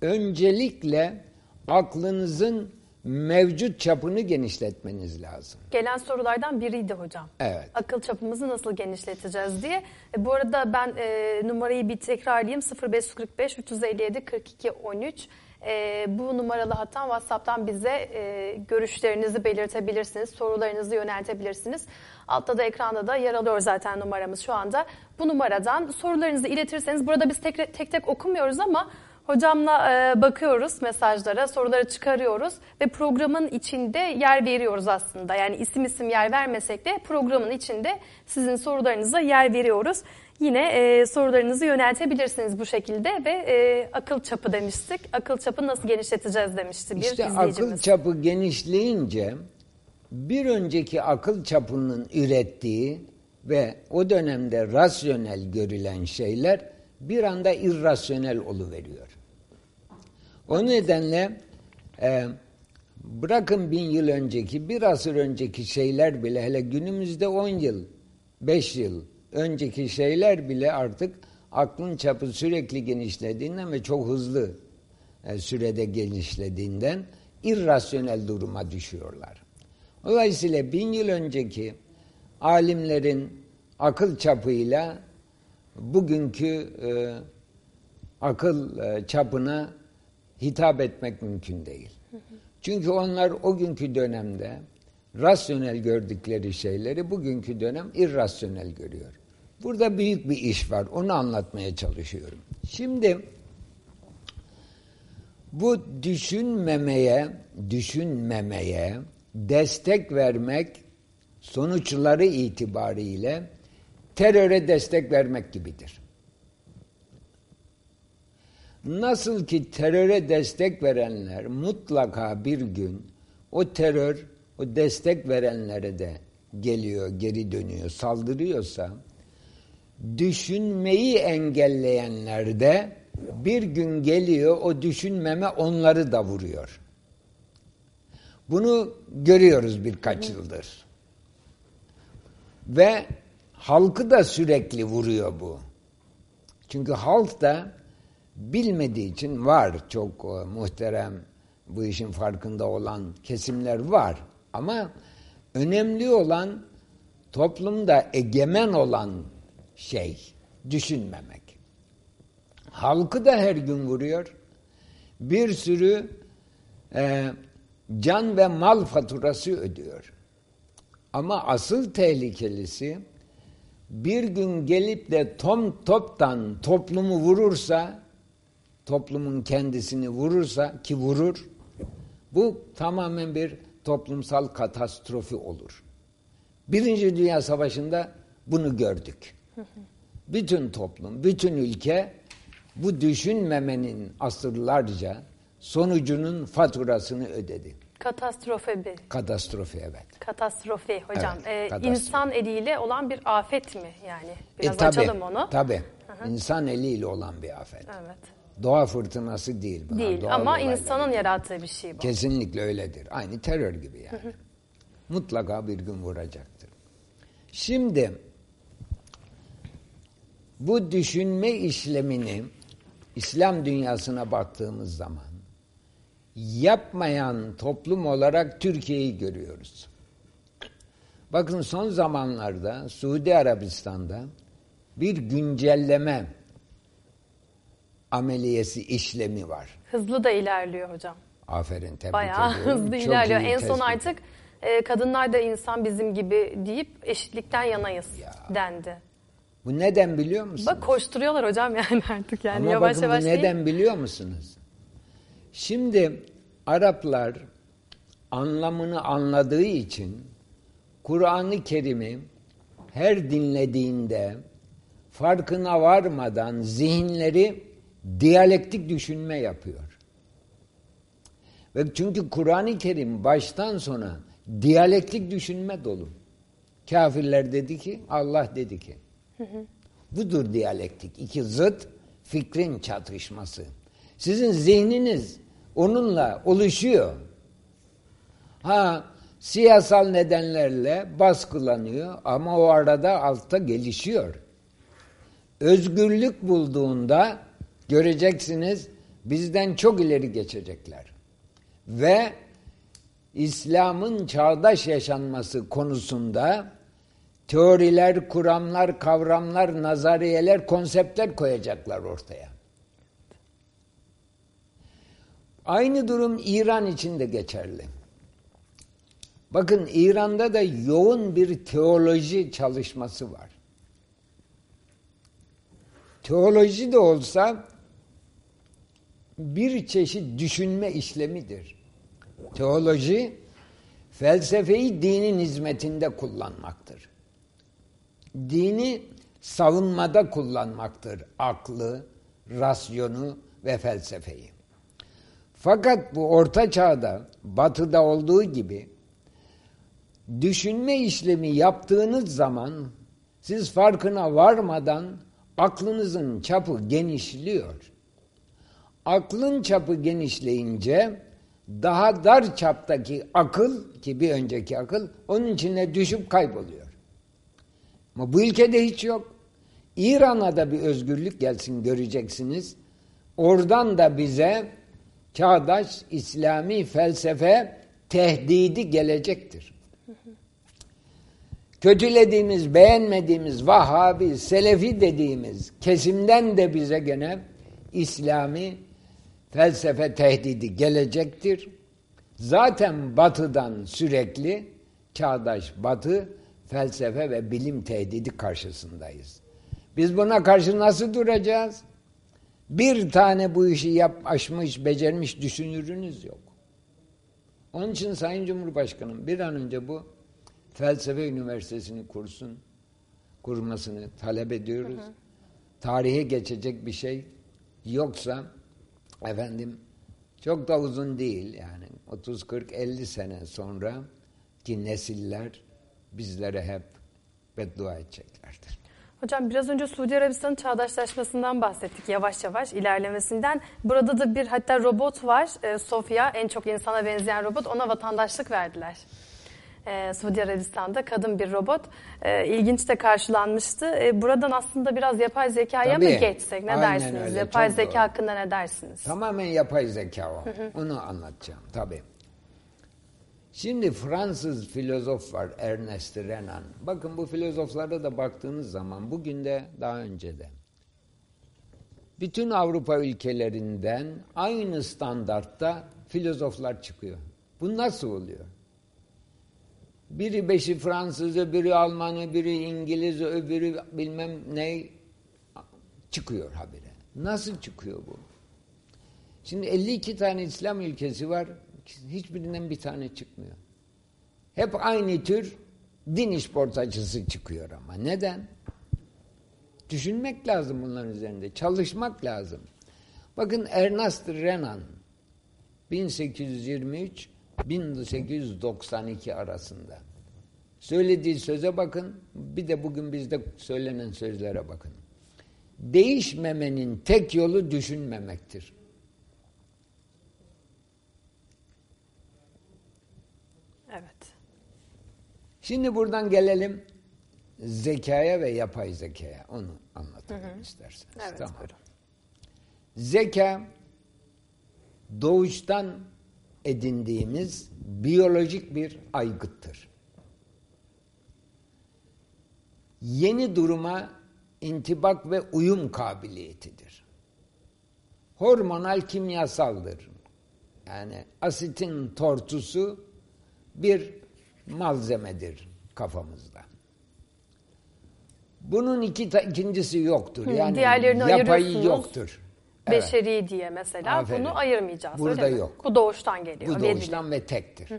S2: öncelikle aklınızın mevcut çapını genişletmeniz lazım.
S1: Gelen sorulardan biriydi hocam.
S2: Evet.
S1: Akıl çapımızı nasıl genişleteceğiz diye. E, bu arada ben e, numarayı bir tekrarlayayım. 0545 357 42 13. E, bu numaralı hatta WhatsApp'tan bize e, görüşlerinizi belirtebilirsiniz, sorularınızı yöneltebilirsiniz. Altta da ekranda da yer alıyor zaten numaramız şu anda. Bu numaradan sorularınızı iletirseniz burada biz tek tek, tek okumuyoruz ama Hocamla e, bakıyoruz mesajlara, soruları çıkarıyoruz ve programın içinde yer veriyoruz aslında. Yani isim isim yer vermesek de programın içinde sizin sorularınıza yer veriyoruz. Yine e, sorularınızı yöneltebilirsiniz bu şekilde ve e, akıl çapı demiştik. Akıl çapı nasıl genişleteceğiz demişti bir
S2: işte
S1: izleyicimiz.
S2: akıl çapı genişleyince bir önceki akıl çapının ürettiği ve o dönemde rasyonel görülen şeyler bir anda irrasyonel oluveriyor. O nedenle e, bırakın bin yıl önceki, bir asır önceki şeyler bile hele günümüzde on yıl, beş yıl önceki şeyler bile artık aklın çapı sürekli genişlediğinden ve çok hızlı e, sürede genişlediğinden irrasyonel duruma düşüyorlar. Dolayısıyla bin yıl önceki alimlerin akıl çapıyla bugünkü e, akıl e, çapına hitap etmek mümkün değil. Çünkü onlar o günkü dönemde rasyonel gördükleri şeyleri bugünkü dönem irrasyonel görüyor. Burada büyük bir iş var. Onu anlatmaya çalışıyorum. Şimdi bu düşünmemeye, düşünmemeye destek vermek sonuçları itibariyle teröre destek vermek gibidir. Nasıl ki teröre destek verenler mutlaka bir gün o terör o destek verenlere de geliyor, geri dönüyor, saldırıyorsa düşünmeyi engelleyenler de bir gün geliyor o düşünmeme onları da vuruyor. Bunu görüyoruz birkaç yıldır. Ve halkı da sürekli vuruyor bu. Çünkü halk da bilmediği için var çok e, muhterem bu işin farkında olan kesimler var. Ama önemli olan toplumda egemen olan şey düşünmemek. Halkı da her gün vuruyor. Bir sürü e, can ve mal faturası ödüyor. Ama asıl tehlikelisi bir gün gelip de tom toptan toplumu vurursa toplumun kendisini vurursa ki vurur bu tamamen bir toplumsal katastrofi olur. Birinci Dünya Savaşı'nda bunu gördük. Bütün toplum, bütün ülke bu düşünmemenin asırlarca sonucunun faturasını ödedi.
S1: Katastrofe bir.
S2: Katastrofi evet.
S1: Katastrofi hocam.
S2: Evet,
S1: ee,
S2: katastrofi.
S1: İnsan eliyle olan bir afet mi yani? Biraz
S2: e, tabii,
S1: açalım onu.
S2: Tabii. İnsan eliyle olan bir afet.
S1: Evet.
S2: Doğa fırtınası değil.
S1: Değil
S2: doğal
S1: ama
S2: olaylar
S1: insanın yarattığı bir şey bu.
S2: Kesinlikle öyledir. Aynı terör gibi yani. Mutlaka bir gün vuracaktır. Şimdi bu düşünme işlemini İslam dünyasına baktığımız zaman yapmayan toplum olarak Türkiye'yi görüyoruz. Bakın son zamanlarda Suudi Arabistan'da bir güncelleme ameliyesi işlemi var.
S1: Hızlı da ilerliyor hocam.
S2: Aferin tebrik
S1: Bayağı
S2: ediyorum.
S1: hızlı
S2: Çok
S1: ilerliyor. En son
S2: tespit.
S1: artık e, kadınlar da insan bizim gibi deyip eşitlikten yanayız
S2: Ya.
S1: dendi.
S2: Bu neden biliyor musunuz?
S1: Bak koşturuyorlar hocam yani artık yani
S2: Ama
S1: yavaş
S2: bakın
S1: yavaş
S2: bu
S1: değil.
S2: neden biliyor musunuz? Şimdi Araplar anlamını anladığı için Kur'an-ı Kerim'i her dinlediğinde farkına varmadan zihinleri diyalektik düşünme yapıyor. Ve çünkü Kur'an-ı Kerim baştan sona diyalektik düşünme dolu. Kafirler dedi ki, Allah dedi ki. Budur diyalektik. İki zıt fikrin çatışması. Sizin zihniniz onunla oluşuyor. Ha siyasal nedenlerle baskılanıyor ama o arada altta gelişiyor. Özgürlük bulduğunda göreceksiniz bizden çok ileri geçecekler. Ve İslam'ın çağdaş yaşanması konusunda teoriler, kuramlar, kavramlar, nazariyeler, konseptler koyacaklar ortaya. Aynı durum İran için de geçerli. Bakın İran'da da yoğun bir teoloji çalışması var. Teoloji de olsa bir çeşit düşünme işlemidir. Teoloji felsefeyi dinin hizmetinde kullanmaktır. Dini savunmada kullanmaktır. Aklı, rasyonu ve felsefeyi. Fakat bu orta çağda, batıda olduğu gibi düşünme işlemi yaptığınız zaman siz farkına varmadan aklınızın çapı genişliyor. Aklın çapı genişleyince daha dar çaptaki akıl ki bir önceki akıl onun içine düşüp kayboluyor. Ama bu ülkede hiç yok. İran'a da bir özgürlük gelsin göreceksiniz. Oradan da bize çağdaş İslami felsefe tehdidi gelecektir. Kötülediğimiz, beğenmediğimiz Vahhabi, Selefi dediğimiz kesimden de bize gene İslami felsefe tehdidi gelecektir. Zaten batıdan sürekli çağdaş batı felsefe ve bilim tehdidi karşısındayız. Biz buna karşı nasıl duracağız? Bir tane bu işi yap, aşmış, becermiş düşünürünüz yok. Onun için Sayın Cumhurbaşkanım bir an önce bu felsefe üniversitesini kursun, kurmasını talep ediyoruz. Hı hı. Tarihe geçecek bir şey yoksa efendim çok da uzun değil yani 30 40 50 sene sonra ki nesiller bizlere hep beddua edeceklerdir.
S1: Hocam biraz önce Suudi Arabistan'ın çağdaşlaşmasından bahsettik yavaş yavaş ilerlemesinden. Burada da bir hatta robot var e, Sofia en çok insana benzeyen robot ona vatandaşlık verdiler. E, Suudi Arabistan'da kadın bir robot e, ilginç de karşılanmıştı. E, buradan aslında biraz yapay zekaya
S2: Tabii.
S1: mı geçsek ne dersiniz?
S2: öyle,
S1: Yapay zeka
S2: doğru.
S1: hakkında ne dersiniz?
S2: Tamamen yapay zeka o. Onu anlatacağım tabii. Şimdi Fransız filozof var Ernest Renan. Bakın bu filozoflara da baktığınız zaman bugün de daha önce de bütün Avrupa ülkelerinden aynı standartta filozoflar çıkıyor. Bu nasıl oluyor? Biri beşi Fransız, öbürü Almanı, biri İngiliz, öbürü bilmem ne çıkıyor habire. Nasıl çıkıyor bu? Şimdi 52 tane İslam ülkesi var. Hiçbirinden bir tane çıkmıyor. Hep aynı tür din işportacısı çıkıyor ama. Neden? Düşünmek lazım bunların üzerinde. Çalışmak lazım. Bakın Ernest Renan 1823-1892 arasında söylediği söze bakın. Bir de bugün bizde söylenen sözlere bakın. Değişmemenin tek yolu düşünmemektir.
S1: Evet.
S2: Şimdi buradan gelelim zekaya ve yapay zekaya. Onu anlatalım isterseniz.
S1: Evet, buyurun.
S2: Zeka doğuştan edindiğimiz biyolojik bir aygıttır. Yeni duruma intibak ve uyum kabiliyetidir. Hormonal kimyasaldır. Yani asitin tortusu bir malzemedir kafamızda. Bunun iki ta- ikincisi yoktur. Yani
S1: diğerlerini
S2: yapayı yoktur. Evet.
S1: Beşeri diye mesela
S2: Aferin.
S1: bunu ayırmayacağız.
S2: Burada
S1: öyle mi?
S2: yok.
S1: Bu doğuştan geliyor.
S2: Bu doğuştan ve tektir.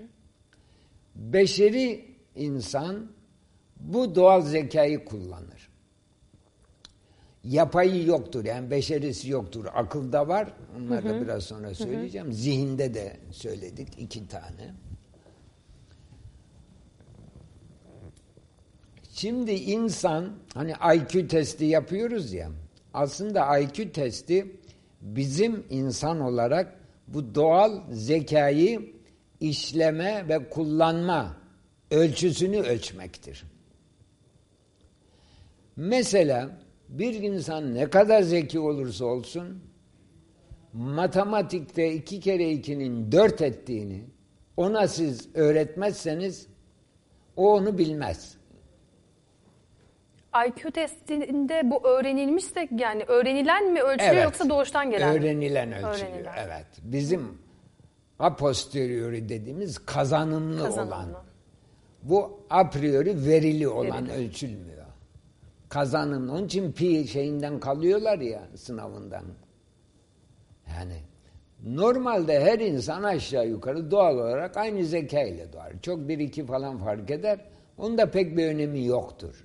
S2: Beşeri insan bu doğal zekayı kullanır. Yapayı yoktur yani beşerisi yoktur. Akılda var. Onları da biraz sonra söyleyeceğim. Zihinde de söyledik iki tane. Şimdi insan hani IQ testi yapıyoruz ya. Aslında IQ testi bizim insan olarak bu doğal zekayı işleme ve kullanma ölçüsünü ölçmektir. Mesela bir insan ne kadar zeki olursa olsun matematikte iki kere ikinin dört ettiğini ona siz öğretmezseniz o onu bilmez.
S1: IQ testinde bu öğrenilmişse yani öğrenilen mi ölçülüyor
S2: Evet.
S1: yoksa doğuştan gelen mi?
S2: Öğrenilen ölçülüyor.
S1: Öğrenilen.
S2: Evet. Bizim a posteriori dediğimiz kazanımlı,
S1: Kazanımlı.
S2: olan. Bu a priori verili olan
S1: Verili.
S2: ölçülmüyor. Kazanımlı. Onun için pi şeyinden kalıyorlar ya sınavından. Yani normalde her insan aşağı yukarı doğal olarak aynı zeka ile doğar. Çok bir iki falan fark eder. Onun da pek bir önemi yoktur.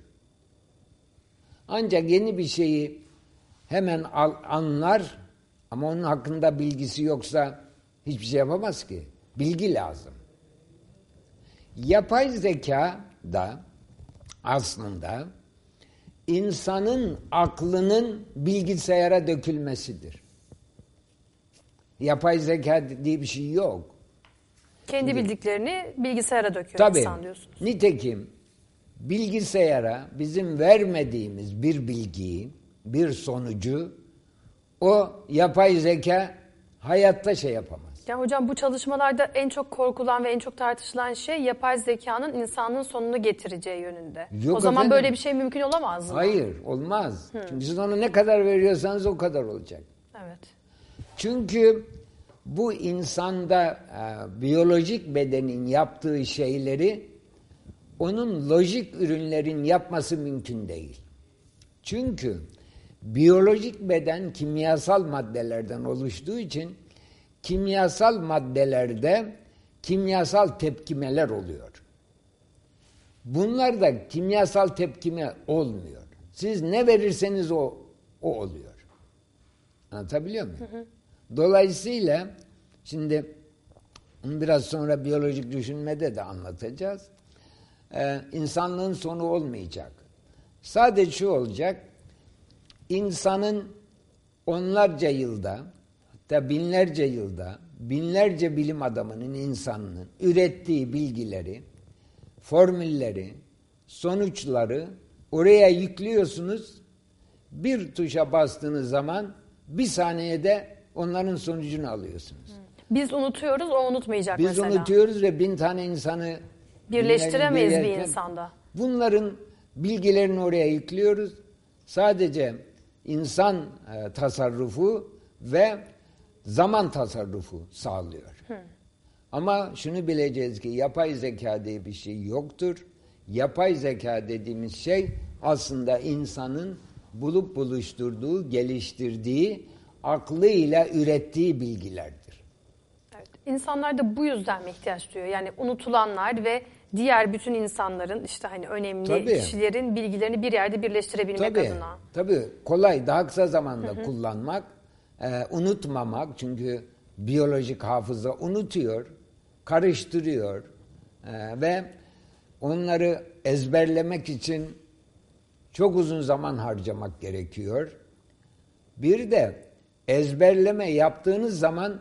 S2: Ancak yeni bir şeyi hemen al- anlar ama onun hakkında bilgisi yoksa hiçbir şey yapamaz ki. Bilgi lazım. Yapay zeka da aslında insanın aklının bilgisayara dökülmesidir. Yapay zeka diye bir şey yok.
S1: Kendi bildiklerini bilgisayara döküyor
S2: Tabii.
S1: insan diyorsunuz.
S2: Nitekim bilgisayara bizim vermediğimiz bir bilgiyi, bir sonucu o yapay zeka hayatta şey yapamaz.
S1: Ya hocam bu çalışmalarda en çok korkulan ve en çok tartışılan şey yapay zekanın insanlığın sonunu getireceği yönünde.
S2: Yok
S1: o zaman
S2: efendim.
S1: böyle bir şey mümkün olamaz mı?
S2: Hayır, olmaz. Çünkü siz ona ne kadar veriyorsanız o kadar olacak.
S1: Evet.
S2: Çünkü bu insanda e, biyolojik bedenin yaptığı şeyleri onun lojik ürünlerin yapması mümkün değil. Çünkü biyolojik beden kimyasal maddelerden oluştuğu için kimyasal maddelerde kimyasal tepkimeler oluyor. Bunlar da kimyasal tepkime olmuyor. Siz ne verirseniz o, o oluyor. Anlatabiliyor muyum? Dolayısıyla şimdi bunu biraz sonra biyolojik düşünmede de anlatacağız. Ee, insanlığın sonu olmayacak. Sadece şu olacak. insanın onlarca yılda hatta binlerce yılda binlerce bilim adamının insanının ürettiği bilgileri, formülleri, sonuçları oraya yüklüyorsunuz. Bir tuşa bastığınız zaman bir saniyede onların sonucunu alıyorsunuz.
S1: Biz unutuyoruz, o unutmayacak
S2: Biz
S1: mesela.
S2: unutuyoruz ve bin tane insanı
S1: Birleştiremeyiz bir insanda.
S2: Bunların bilgilerini oraya yüklüyoruz. Sadece insan e, tasarrufu ve zaman tasarrufu sağlıyor. Ama şunu bileceğiz ki yapay zeka diye bir şey yoktur. Yapay zeka dediğimiz şey aslında insanın bulup buluşturduğu, geliştirdiği, aklıyla ürettiği bilgilerdir.
S1: Evet. İnsanlar da bu yüzden mi ihtiyaç duyuyor? Yani unutulanlar ve diğer bütün insanların işte hani önemli
S2: Tabii.
S1: kişilerin bilgilerini bir yerde birleştirebilmek
S2: Tabii,
S1: adına.
S2: tabii kolay daha kısa zamanda kullanmak, e, unutmamak çünkü biyolojik hafıza unutuyor, karıştırıyor e, ve onları ezberlemek için çok uzun zaman harcamak gerekiyor. Bir de ezberleme yaptığınız zaman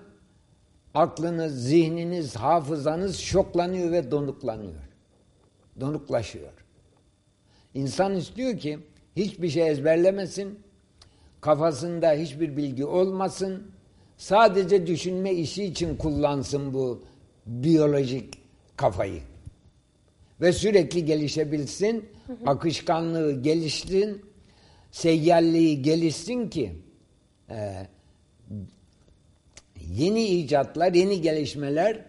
S2: aklınız, zihniniz, hafızanız şoklanıyor ve donuklanıyor. Donuklaşıyor. İnsan istiyor ki hiçbir şey ezberlemesin, kafasında hiçbir bilgi olmasın, sadece düşünme işi için kullansın bu biyolojik kafayı. Ve sürekli gelişebilsin, akışkanlığı gelişsin, seyyalliği gelişsin ki e, yeni icatlar, yeni gelişmeler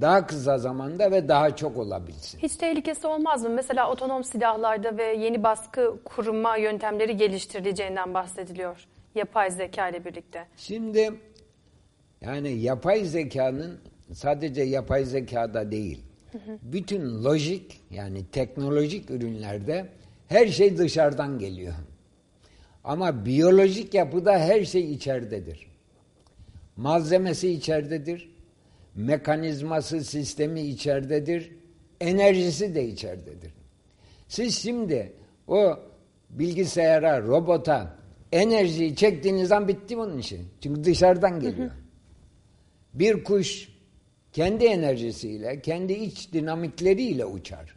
S2: daha kısa zamanda ve daha çok olabilsin.
S1: Hiç tehlikesi olmaz mı? Mesela otonom silahlarda ve yeni baskı kurma yöntemleri geliştirileceğinden bahsediliyor. Yapay zeka ile birlikte.
S2: Şimdi yani yapay zekanın sadece yapay zekada değil, bütün lojik yani teknolojik ürünlerde her şey dışarıdan geliyor. Ama biyolojik yapıda her şey içeridedir. Malzemesi içeridedir, mekanizması, sistemi içeridedir, enerjisi de içeridedir. Siz şimdi o bilgisayara, robota enerjiyi çektiğiniz an bitti bunun işi. Çünkü dışarıdan geliyor. Bir kuş kendi enerjisiyle, kendi iç dinamikleriyle uçar.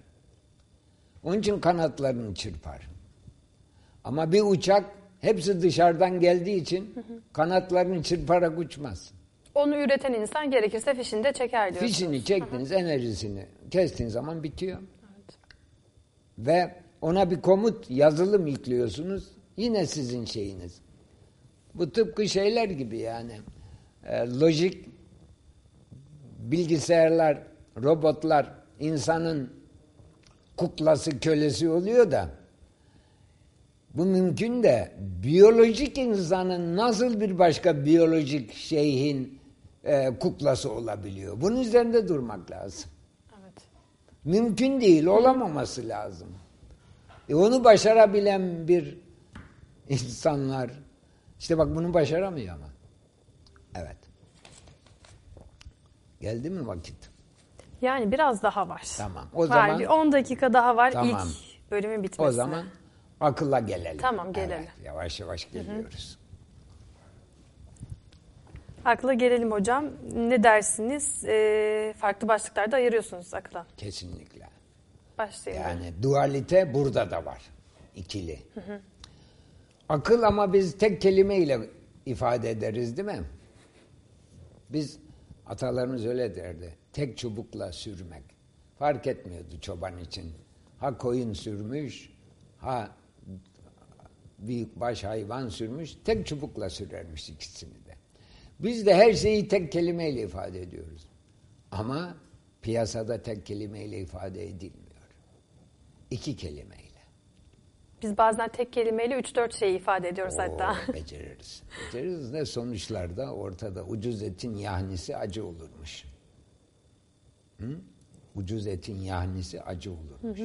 S2: Onun için kanatlarını çırpar. Ama bir uçak hepsi dışarıdan geldiği için kanatlarını çırparak uçmaz.
S1: Onu üreten insan gerekirse fişini de çeker diyorsunuz.
S2: Fişini çektiniz, enerjisini kestiğiniz zaman bitiyor. Ve ona bir komut yazılım yüklüyorsunuz. Yine sizin şeyiniz. Bu tıpkı şeyler gibi yani. E, lojik bilgisayarlar, robotlar insanın kuklası, kölesi oluyor da bu mümkün de biyolojik insanın nasıl bir başka biyolojik şeyhin e, kuklası olabiliyor? Bunun üzerinde durmak lazım.
S1: Evet.
S2: Mümkün değil, olamaması lazım. E onu başarabilen bir insanlar, işte bak bunu başaramıyor ama. Evet. Geldi mi vakit?
S1: Yani biraz daha var.
S2: Tamam. O
S1: var,
S2: zaman
S1: bir 10 dakika daha var
S2: Tamam.
S1: ilk bölümün bitmesine.
S2: o zaman akılla gelelim.
S1: Tamam, gelelim.
S2: Evet, yavaş yavaş geliyoruz.
S1: Akla gelelim hocam. Ne dersiniz? Ee, farklı başlıklarda ayırıyorsunuz akla.
S2: Kesinlikle.
S1: Başlayalım.
S2: Yani dualite burada da var. İkili. Akıl ama biz tek kelimeyle ifade ederiz değil mi? Biz atalarımız öyle derdi. Tek çubukla sürmek. Fark etmiyordu çoban için. Ha koyun sürmüş, ha büyük baş hayvan sürmüş. Tek çubukla sürermiş ikisini de. Biz de her şeyi tek kelimeyle ifade ediyoruz. Ama piyasada tek kelimeyle ifade edilmiyor. İki kelimeyle.
S1: Biz bazen tek kelimeyle 3-4 şeyi ifade ediyoruz
S2: Oo,
S1: hatta.
S2: beceririz. Beceririz ne sonuçlarda ortada ucuz etin yahnisi acı olurmuş. Hı? Ucuz etin yahnisi acı olurmuş.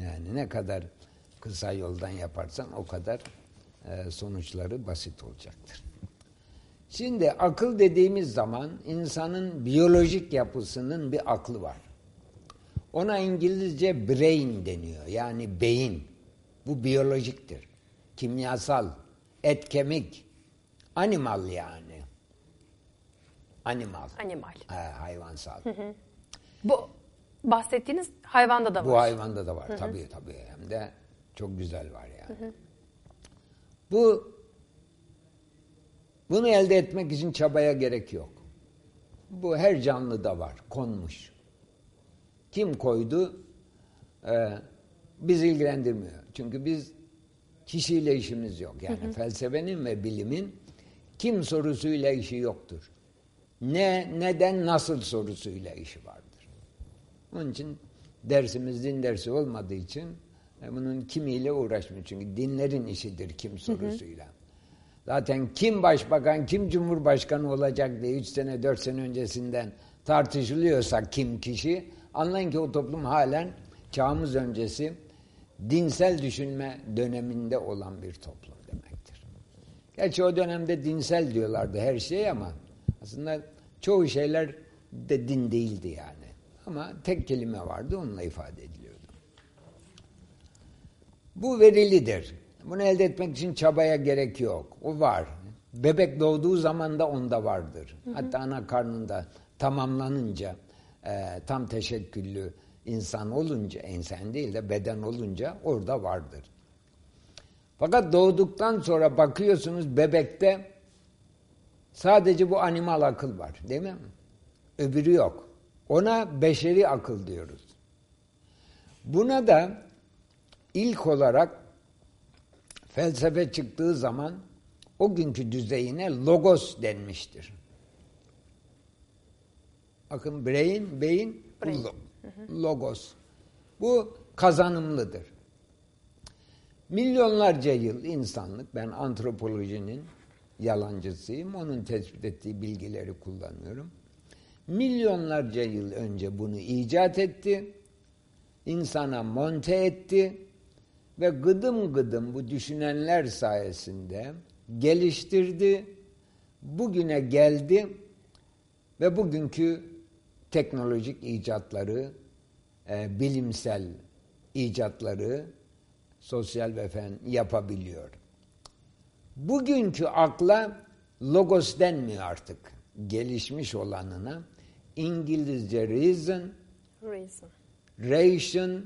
S2: Yani ne kadar kısa yoldan yaparsan o kadar e, sonuçları basit olacaktır. Şimdi akıl dediğimiz zaman insanın biyolojik yapısının bir aklı var. Ona İngilizce brain deniyor. Yani beyin. Bu biyolojiktir. Kimyasal, et kemik, animal yani. Animal.
S1: Animal.
S2: Ha, hayvansal.
S1: Bu bahsettiğiniz hayvanda da var.
S2: Bu hayvanda da var. Tabii tabii. Hem de çok güzel var yani. Bu bunu elde etmek için çabaya gerek yok. Bu her canlıda var. Konmuş. Kim koydu? Ee, biz ilgilendirmiyor. Çünkü biz kişiyle işimiz yok. Yani felsefenin ve bilimin kim sorusuyla işi yoktur. Ne, neden, nasıl sorusuyla işi vardır. Onun için dersimiz din dersi olmadığı için bunun kimiyle uğraşmıyor. Çünkü dinlerin işidir kim sorusuyla. Zaten kim başbakan, kim cumhurbaşkanı olacak diye 3 sene, 4 sene öncesinden tartışılıyorsa kim kişi, anlayın ki o toplum halen çağımız öncesi dinsel düşünme döneminde olan bir toplum demektir. Gerçi o dönemde dinsel diyorlardı her şey ama aslında çoğu şeyler de din değildi yani. Ama tek kelime vardı onunla ifade ediliyordu. Bu verilidir. Bunu elde etmek için çabaya gerek yok. O var. Bebek doğduğu zaman da onda vardır. Hatta ana karnında tamamlanınca e, tam teşekküllü insan olunca, insan değil de beden olunca orada vardır. Fakat doğduktan sonra bakıyorsunuz bebekte sadece bu animal akıl var değil mi? Öbürü yok. Ona beşeri akıl diyoruz. Buna da ilk olarak felsefe çıktığı zaman o günkü düzeyine logos denmiştir. Bakın brain, beyin,
S1: Brain.
S2: lo- logos. Bu kazanımlıdır. Milyonlarca yıl insanlık, ben antropolojinin yalancısıyım, onun tespit ettiği bilgileri kullanıyorum. Milyonlarca yıl önce bunu icat etti, insana monte etti ve gıdım gıdım bu düşünenler sayesinde geliştirdi, bugüne geldi ve bugünkü teknolojik icatları, e, bilimsel icatları sosyal ve fen yapabiliyor. Bugünkü akla logos denmiyor artık. Gelişmiş olanına İngilizce reason,
S1: Reason.
S2: ration,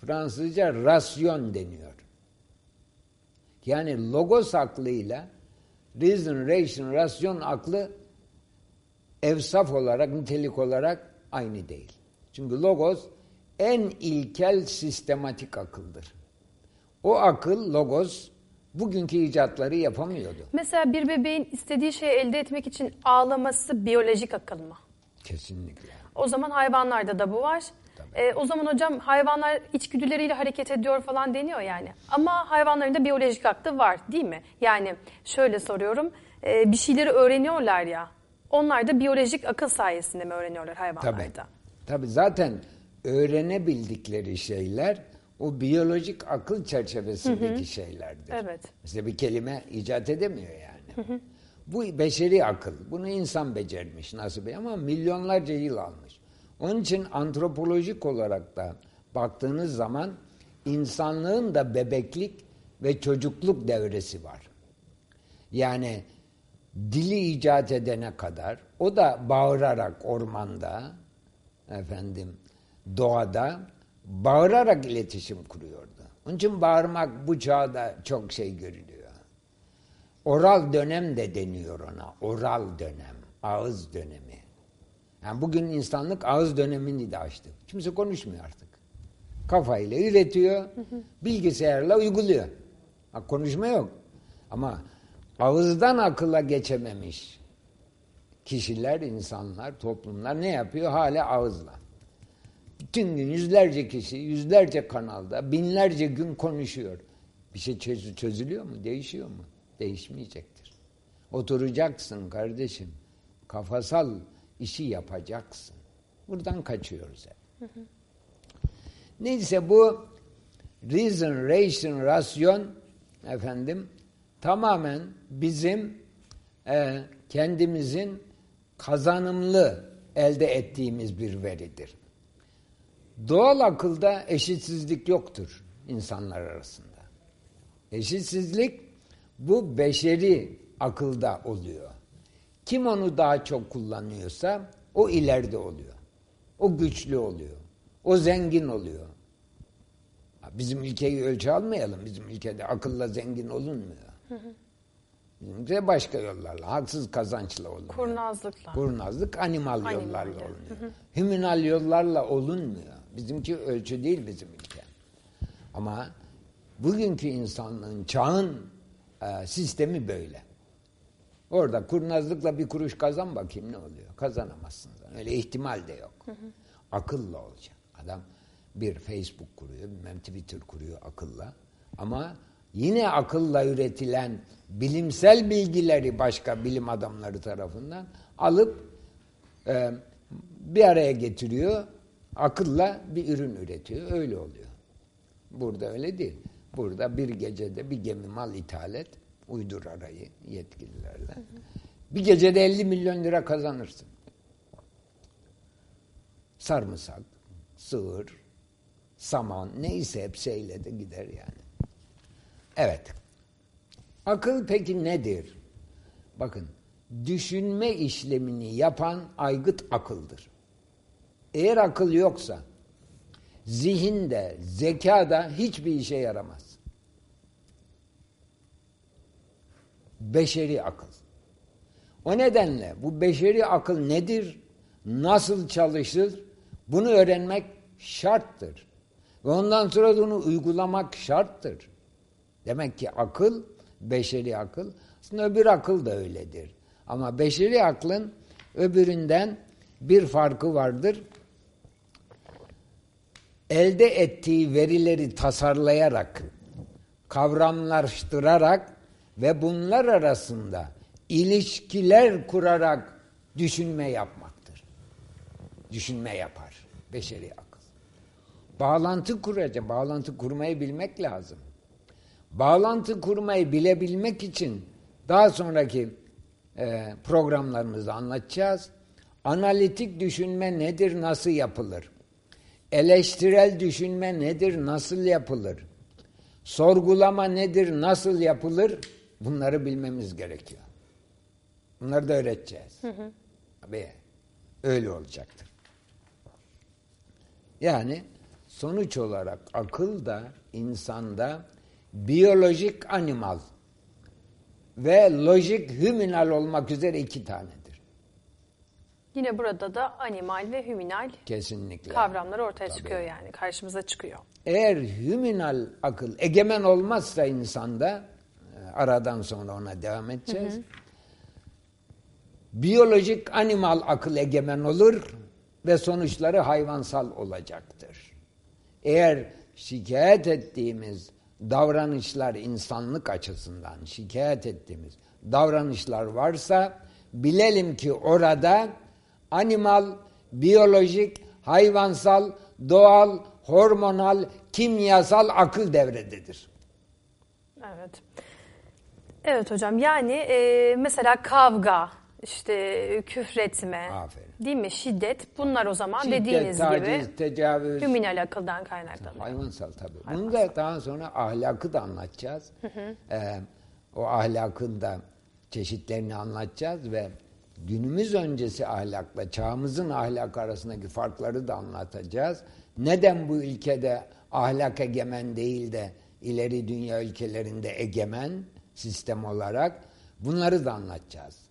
S2: Fransızca rasyon deniyor. Yani logos aklıyla reason, ration, rasyon aklı evsaf olarak, nitelik olarak aynı değil. Çünkü logos en ilkel sistematik akıldır. O akıl, logos, bugünkü icatları yapamıyordu.
S1: Mesela bir bebeğin istediği şeyi elde etmek için ağlaması biyolojik akıl mı?
S2: Kesinlikle.
S1: O zaman hayvanlarda da bu var. Ee, o zaman hocam hayvanlar içgüdüleriyle hareket ediyor falan deniyor yani. Ama hayvanların da biyolojik aklı var değil mi? Yani şöyle soruyorum. Ee, bir şeyleri öğreniyorlar ya. Onlar da biyolojik akıl sayesinde mi öğreniyorlar
S2: Tabii.
S1: hayvanlarda?
S2: Tabii zaten öğrenebildikleri şeyler o biyolojik akıl çerçevesindeki şeylerdir.
S1: Evet.
S2: Mesela bir kelime icat edemiyor yani. Bu beşeri akıl. Bunu insan becermiş nasıl bir ama milyonlarca yıl almış. Onun için antropolojik olarak da baktığınız zaman insanlığın da bebeklik ve çocukluk devresi var. Yani dili icat edene kadar o da bağırarak ormanda efendim doğada bağırarak iletişim kuruyordu. Onun için bağırmak bu çağda çok şey görülüyor. Oral dönem de deniyor ona. Oral dönem, ağız dönemi. Yani bugün insanlık ağız dönemini de açtı. Kimse konuşmuyor artık. Kafayla üretiyor, bilgisayarla uyguluyor. Ha, konuşma yok. Ama ağızdan akılla geçememiş kişiler, insanlar, toplumlar ne yapıyor? Hala ağızla. Bütün gün yüzlerce kişi, yüzlerce kanalda, binlerce gün konuşuyor. Bir şey çöz- çözülüyor mu? Değişiyor mu? Değişmeyecektir. Oturacaksın kardeşim. Kafasal işi yapacaksın. Buradan kaçıyoruz hep. Neyse bu reason, ration, rasyon efendim tamamen bizim e, kendimizin kazanımlı elde ettiğimiz bir veridir. Doğal akılda eşitsizlik yoktur insanlar arasında. Eşitsizlik bu beşeri akılda oluyor. Kim onu daha çok kullanıyorsa o ileride oluyor. O güçlü oluyor. O zengin oluyor. Bizim ülkeyi ölçü almayalım. Bizim ülkede akılla zengin olunmuyor. Bizim ülkede başka yollarla, haksız kazançla olunuyor.
S1: Kurnazlıkla.
S2: Kurnazlık animal,
S1: Animal
S2: yollarla
S1: yol.
S2: olunuyor. Hüminal yollarla olunmuyor. Bizimki ölçü değil bizim ülke. Ama bugünkü insanlığın, çağın e, sistemi böyle. Orada kurnazlıkla bir kuruş kazan bakayım ne oluyor? Kazanamazsın. zaten. Öyle ihtimal de yok. Akılla olacak. Adam bir Facebook kuruyor, bilmem Twitter kuruyor akılla. Ama yine akılla üretilen bilimsel bilgileri başka bilim adamları tarafından alıp e, bir araya getiriyor. Akılla bir ürün üretiyor. Öyle oluyor. Burada öyle değil. Burada bir gecede bir gemi mal ithal et, uydur arayı yetkililerle. Bir gecede 50 milyon lira kazanırsın. Sarımsak, sığır, saman neyse hepsiyle de gider yani. Evet. Akıl peki nedir? Bakın, düşünme işlemini yapan aygıt akıldır. Eğer akıl yoksa zihinde, zekada hiçbir işe yaramaz. Beşeri akıl. O nedenle bu beşeri akıl nedir? Nasıl çalışır? Bunu öğrenmek şarttır. Ve ondan sonra onu uygulamak şarttır. Demek ki akıl, beşeri akıl, aslında öbür akıl da öyledir. Ama beşeri aklın öbüründen bir farkı vardır. Elde ettiği verileri tasarlayarak, kavramlaştırarak ve bunlar arasında ilişkiler kurarak düşünme yapmaktır. Düşünme yapar beşeri akıl. Bağlantı kuracak, bağlantı kurmayı bilmek lazım. Bağlantı kurmayı bilebilmek için daha sonraki e, programlarımızda anlatacağız. Analitik düşünme nedir, nasıl yapılır? Eleştirel düşünme nedir, nasıl yapılır? Sorgulama nedir, nasıl yapılır? Bunları bilmemiz gerekiyor. Bunları da öğreteceğiz. Hı hı. Tabii öyle olacaktır. Yani sonuç olarak akıl da insanda biyolojik animal ve lojik hüminal olmak üzere iki tanedir.
S1: Yine burada da animal ve hüminal
S2: Kesinlikle.
S1: kavramlar ortaya Tabii. çıkıyor yani karşımıza çıkıyor.
S2: Eğer hüminal akıl egemen olmazsa insanda aradan sonra ona devam edeceğiz. Hı hı. Biyolojik animal akıl egemen olur ve sonuçları hayvansal olacaktır. Eğer şikayet ettiğimiz davranışlar insanlık açısından şikayet ettiğimiz davranışlar varsa bilelim ki orada animal, biyolojik, hayvansal, doğal, hormonal, kimyasal akıl devrededir.
S1: Evet. Evet hocam yani e, mesela kavga, işte küfretme, Aferin. değil mi? Şiddet bunlar o zaman Şiddet, dediğiniz taciz, gibi tecavüz, hüminal akıldan kaynaklanıyor.
S2: Hayvansal tabii. Hayvansal. Bunu da daha sonra ahlakı da anlatacağız. Hı hı. Ee, o ahlakın da çeşitlerini anlatacağız ve günümüz öncesi ahlakla çağımızın ahlak arasındaki farkları da anlatacağız. Neden bu ülkede ahlak egemen değil de ileri dünya ülkelerinde egemen sistem olarak bunları da anlatacağız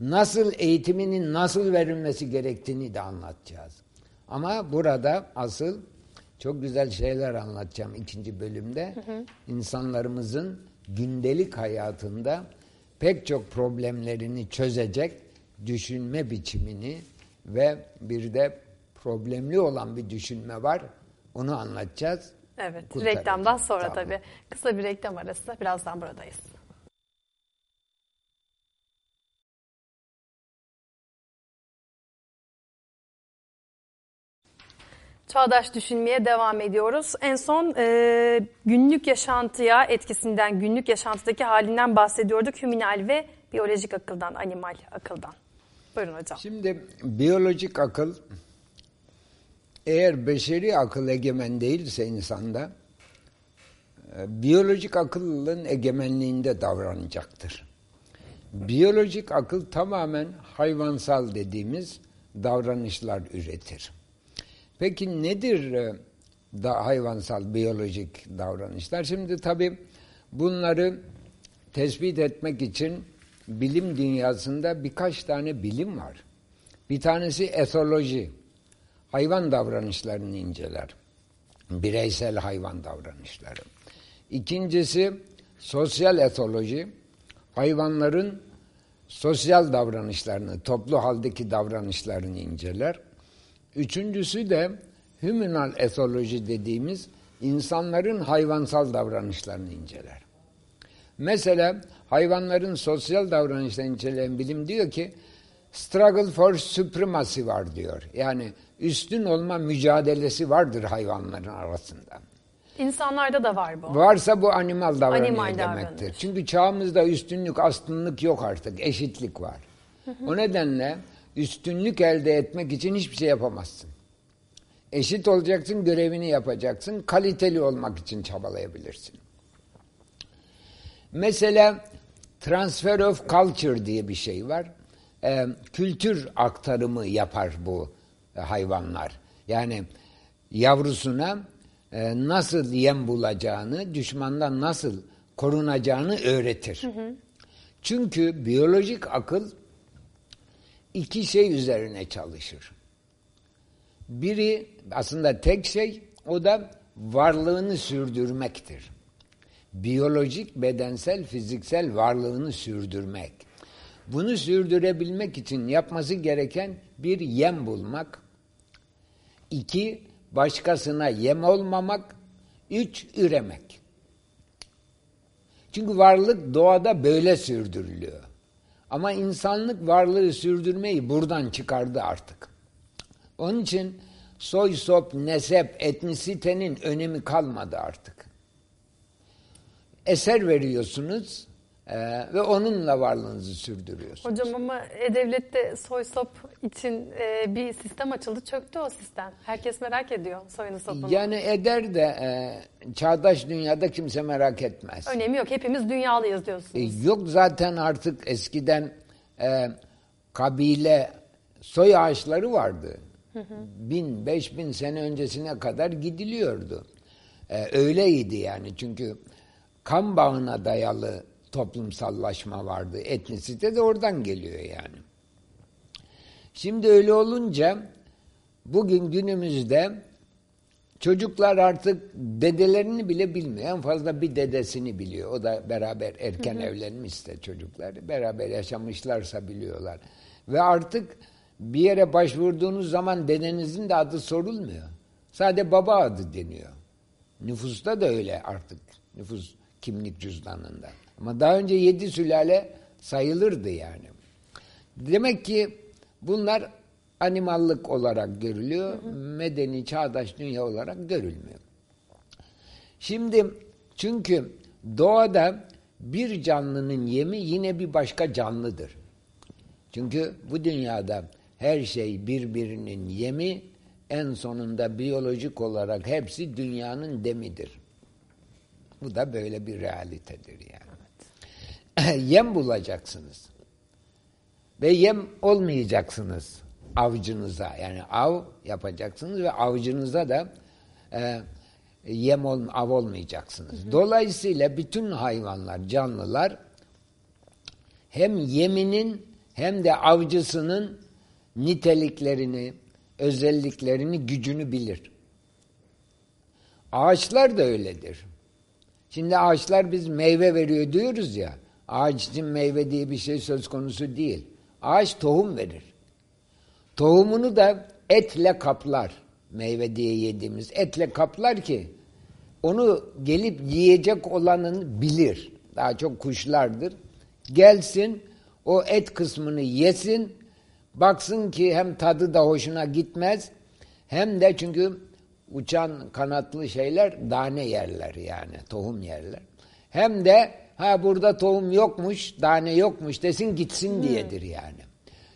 S2: nasıl eğitiminin nasıl verilmesi gerektiğini de anlatacağız. Ama burada asıl çok güzel şeyler anlatacağım ikinci bölümde. Hı hı. İnsanlarımızın gündelik hayatında pek çok problemlerini çözecek düşünme biçimini ve bir de problemli olan bir düşünme var. Onu anlatacağız.
S1: Evet, reklamdan sonra tamam. tabii. Kısa bir reklam arası. Birazdan buradayız. Çağdaş düşünmeye devam ediyoruz. En son e, günlük yaşantıya etkisinden, günlük yaşantıdaki halinden bahsediyorduk. Hüminal ve biyolojik akıldan, animal akıldan. Buyurun hocam.
S2: Şimdi biyolojik akıl eğer beşeri akıl egemen değilse insanda e, biyolojik akılın egemenliğinde davranacaktır. Biyolojik akıl tamamen hayvansal dediğimiz davranışlar üretir. Peki nedir e, da hayvansal biyolojik davranışlar? Şimdi tabii bunları tespit etmek için bilim dünyasında birkaç tane bilim var. Bir tanesi etoloji. Hayvan davranışlarını inceler. Bireysel hayvan davranışları. İkincisi sosyal etoloji. Hayvanların sosyal davranışlarını, toplu haldeki davranışlarını inceler. Üçüncüsü de hüminal etoloji dediğimiz insanların hayvansal davranışlarını inceler. Mesela hayvanların sosyal davranışlarını inceleyen bilim diyor ki struggle for supremacy var diyor. Yani üstün olma mücadelesi vardır hayvanların arasında.
S1: İnsanlarda da var bu.
S2: Varsa bu animal davranıyor animal demektir. Davranış. Çünkü çağımızda üstünlük, aslınlık yok artık. Eşitlik var. O nedenle üstünlük elde etmek için hiçbir şey yapamazsın. Eşit olacaksın, görevini yapacaksın. Kaliteli olmak için çabalayabilirsin. Mesela transfer of culture diye bir şey var. Ee, kültür aktarımı yapar bu hayvanlar. Yani yavrusuna e, nasıl yem bulacağını, düşmandan nasıl korunacağını öğretir. Hı hı. Çünkü biyolojik akıl iki şey üzerine çalışır. Biri aslında tek şey o da varlığını sürdürmektir. Biyolojik, bedensel, fiziksel varlığını sürdürmek. Bunu sürdürebilmek için yapması gereken bir yem bulmak, iki başkasına yem olmamak, üç üremek. Çünkü varlık doğada böyle sürdürülüyor. Ama insanlık varlığı sürdürmeyi buradan çıkardı artık. Onun için soy, sop, nesep, etnisitenin önemi kalmadı artık. Eser veriyorsunuz e, ve onunla varlığınızı sürdürüyorsunuz.
S1: Hocam ama E-Devlet'te soy sop için e, bir sistem açıldı. Çöktü o sistem. Herkes merak ediyor soyunu sopunu.
S2: Yani eder de e, çağdaş dünyada kimse merak etmez.
S1: Önemi yok. Hepimiz dünyalıyız
S2: E,
S1: diyorsunuz.
S2: yok zaten artık eskiden e, kabile soy ağaçları vardı. Bin, beş bin sene öncesine kadar gidiliyordu. E, öyleydi yani çünkü kan bağına dayalı toplumsallaşma vardı. Etnisite de oradan geliyor yani. Şimdi öyle olunca bugün günümüzde çocuklar artık dedelerini bile bilmiyor. En fazla bir dedesini biliyor. O da beraber erken evlenmişse çocuklar. Beraber yaşamışlarsa biliyorlar. Ve artık bir yere başvurduğunuz zaman dedenizin de adı sorulmuyor. Sadece baba adı deniyor. Nüfusta da öyle artık. Nüfus kimlik cüzdanında. Ama daha önce yedi sülale sayılırdı yani. Demek ki bunlar animallık olarak görülüyor. Medeni, çağdaş dünya olarak görülmüyor. Şimdi çünkü doğada bir canlının yemi yine bir başka canlıdır. Çünkü bu dünyada her şey birbirinin yemi en sonunda biyolojik olarak hepsi dünyanın demidir. Bu da böyle bir realitedir yani. yem bulacaksınız. Ve yem olmayacaksınız avcınıza. Yani av yapacaksınız ve avcınıza da e, yem ol, av olmayacaksınız. Dolayısıyla bütün hayvanlar, canlılar hem yeminin hem de avcısının niteliklerini, özelliklerini, gücünü bilir. Ağaçlar da öyledir. Şimdi ağaçlar biz meyve veriyor diyoruz ya. Ağaç için meyve diye bir şey söz konusu değil. Ağaç tohum verir. Tohumunu da etle kaplar. Meyve diye yediğimiz etle kaplar ki onu gelip yiyecek olanın bilir. Daha çok kuşlardır. Gelsin o et kısmını yesin. Baksın ki hem tadı da hoşuna gitmez hem de çünkü uçan kanatlı şeyler tane yerler yani tohum yerler. Hem de ha burada tohum yokmuş, tane yokmuş desin gitsin diyedir yani.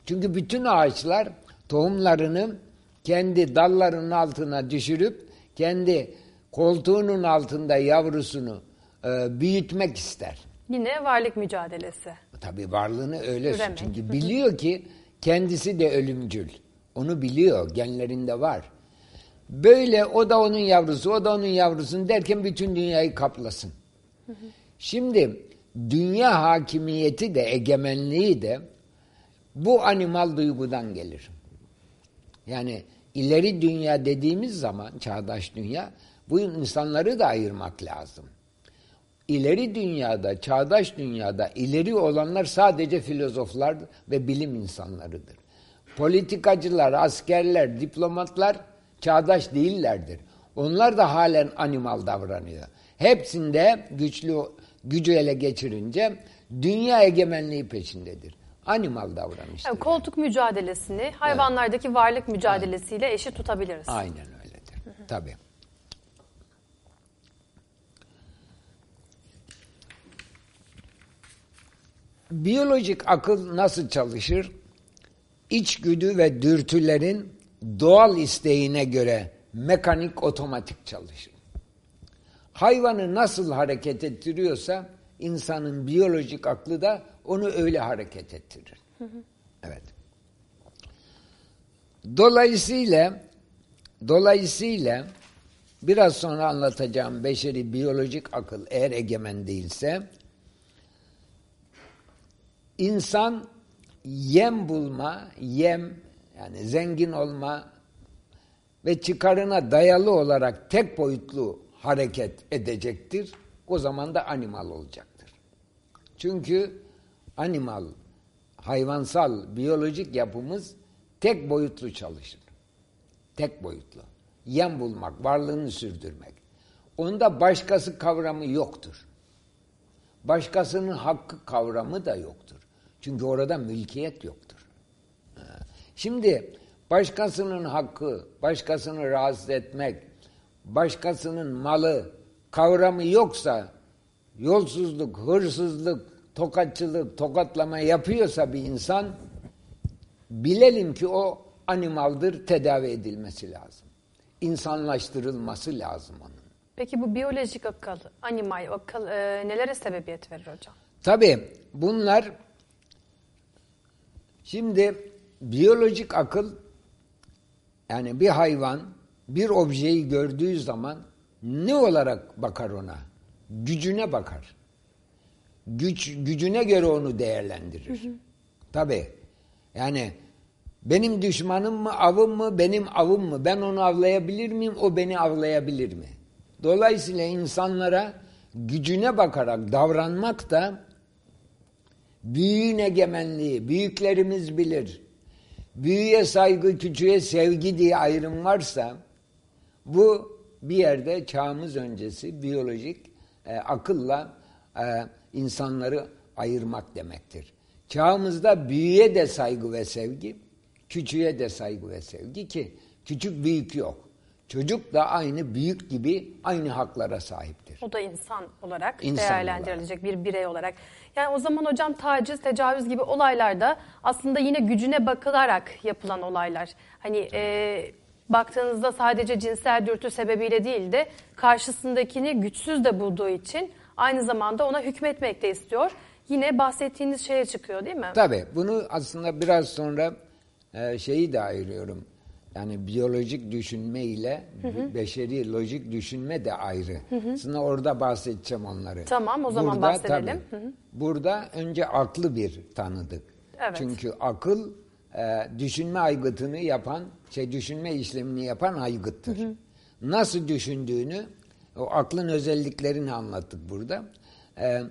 S2: Çünkü bütün ağaçlar tohumlarını kendi dallarının altına düşürüp kendi koltuğunun altında yavrusunu e, büyütmek ister.
S1: Yine varlık mücadelesi.
S2: Tabii varlığını öyle
S1: Üremek.
S2: çünkü biliyor ki kendisi de ölümcül. Onu biliyor, genlerinde var. Böyle o da onun yavrusu, o da onun yavrusun derken bütün dünyayı kaplasın. Şimdi dünya hakimiyeti de, egemenliği de bu animal duygudan gelir. Yani ileri dünya dediğimiz zaman, çağdaş dünya, bu insanları da ayırmak lazım. İleri dünyada, çağdaş dünyada ileri olanlar sadece filozoflar ve bilim insanlarıdır. Politikacılar, askerler, diplomatlar çağdaş değillerdir. Onlar da halen animal davranıyor. Hepsinde güçlü gücü ele geçirince dünya egemenliği peşindedir. Animal davranıştır.
S1: Yani koltuk mücadelesini hayvanlardaki varlık mücadelesiyle eşit tutabiliriz.
S2: Aynen öyledir. Tabii. Biyolojik akıl nasıl çalışır? İçgüdü ve dürtülerin doğal isteğine göre mekanik otomatik çalışır. Hayvanı nasıl hareket ettiriyorsa insanın biyolojik aklı da onu öyle hareket ettirir. Evet. Dolayısıyla dolayısıyla biraz sonra anlatacağım beşeri biyolojik akıl eğer egemen değilse insan yem bulma, yem yani zengin olma ve çıkarına dayalı olarak tek boyutlu hareket edecektir. O zaman da animal olacaktır. Çünkü animal hayvansal, biyolojik yapımız tek boyutlu çalışır. Tek boyutlu. Yem bulmak, varlığını sürdürmek. Onda başkası kavramı yoktur. Başkasının hakkı kavramı da yoktur. Çünkü orada mülkiyet yoktur. Şimdi başkasının hakkı, başkasını rahatsız etmek, başkasının malı kavramı yoksa yolsuzluk, hırsızlık, tokatçılık, tokatlama yapıyorsa bir insan bilelim ki o animaldır, tedavi edilmesi lazım. İnsanlaştırılması lazım onun.
S1: Peki bu biyolojik akıl, animal akıl e, nelere sebebiyet verir hocam?
S2: Tabii bunlar şimdi biyolojik akıl yani bir hayvan bir objeyi gördüğü zaman ne olarak bakar ona? Gücüne bakar. Güç gücüne göre onu değerlendirir. Hı Tabii. Yani benim düşmanım mı, avım mı, benim avım mı? Ben onu avlayabilir miyim, o beni avlayabilir mi? Dolayısıyla insanlara gücüne bakarak davranmak da büyüğün egemenliği, büyüklerimiz bilir. Büyüye saygı, küçüğe sevgi diye ayrım varsa bu bir yerde çağımız öncesi biyolojik e, akılla e, insanları ayırmak demektir. Çağımızda büyüye de saygı ve sevgi, küçüğe de saygı ve sevgi ki küçük büyük yok. Çocuk da aynı büyük gibi aynı haklara sahiptir.
S1: O da insan olarak
S2: İnsan
S1: değerlendirilecek bir birey olarak. Yani o zaman hocam taciz, tecavüz gibi olaylarda aslında yine gücüne bakılarak yapılan olaylar. Hani e, baktığınızda sadece cinsel dürtü sebebiyle değil de karşısındakini güçsüz de bulduğu için aynı zamanda ona hükmetmek de istiyor. Yine bahsettiğiniz şeye çıkıyor değil mi?
S2: Tabii bunu aslında biraz sonra e, şeyi de ayırıyorum. Yani biyolojik düşünme ile hı hı. beşeri lojik düşünme de ayrı. Hı hı. Aslında orada bahsedeceğim onları.
S1: Tamam o zaman
S2: burada,
S1: bahsedelim.
S2: Tabii, hı hı. Burada önce aklı bir tanıdık.
S1: Evet.
S2: Çünkü akıl e, düşünme aygıtını yapan, şey düşünme işlemini yapan aygıttır. Hı hı. Nasıl düşündüğünü, o aklın özelliklerini anlattık burada. E,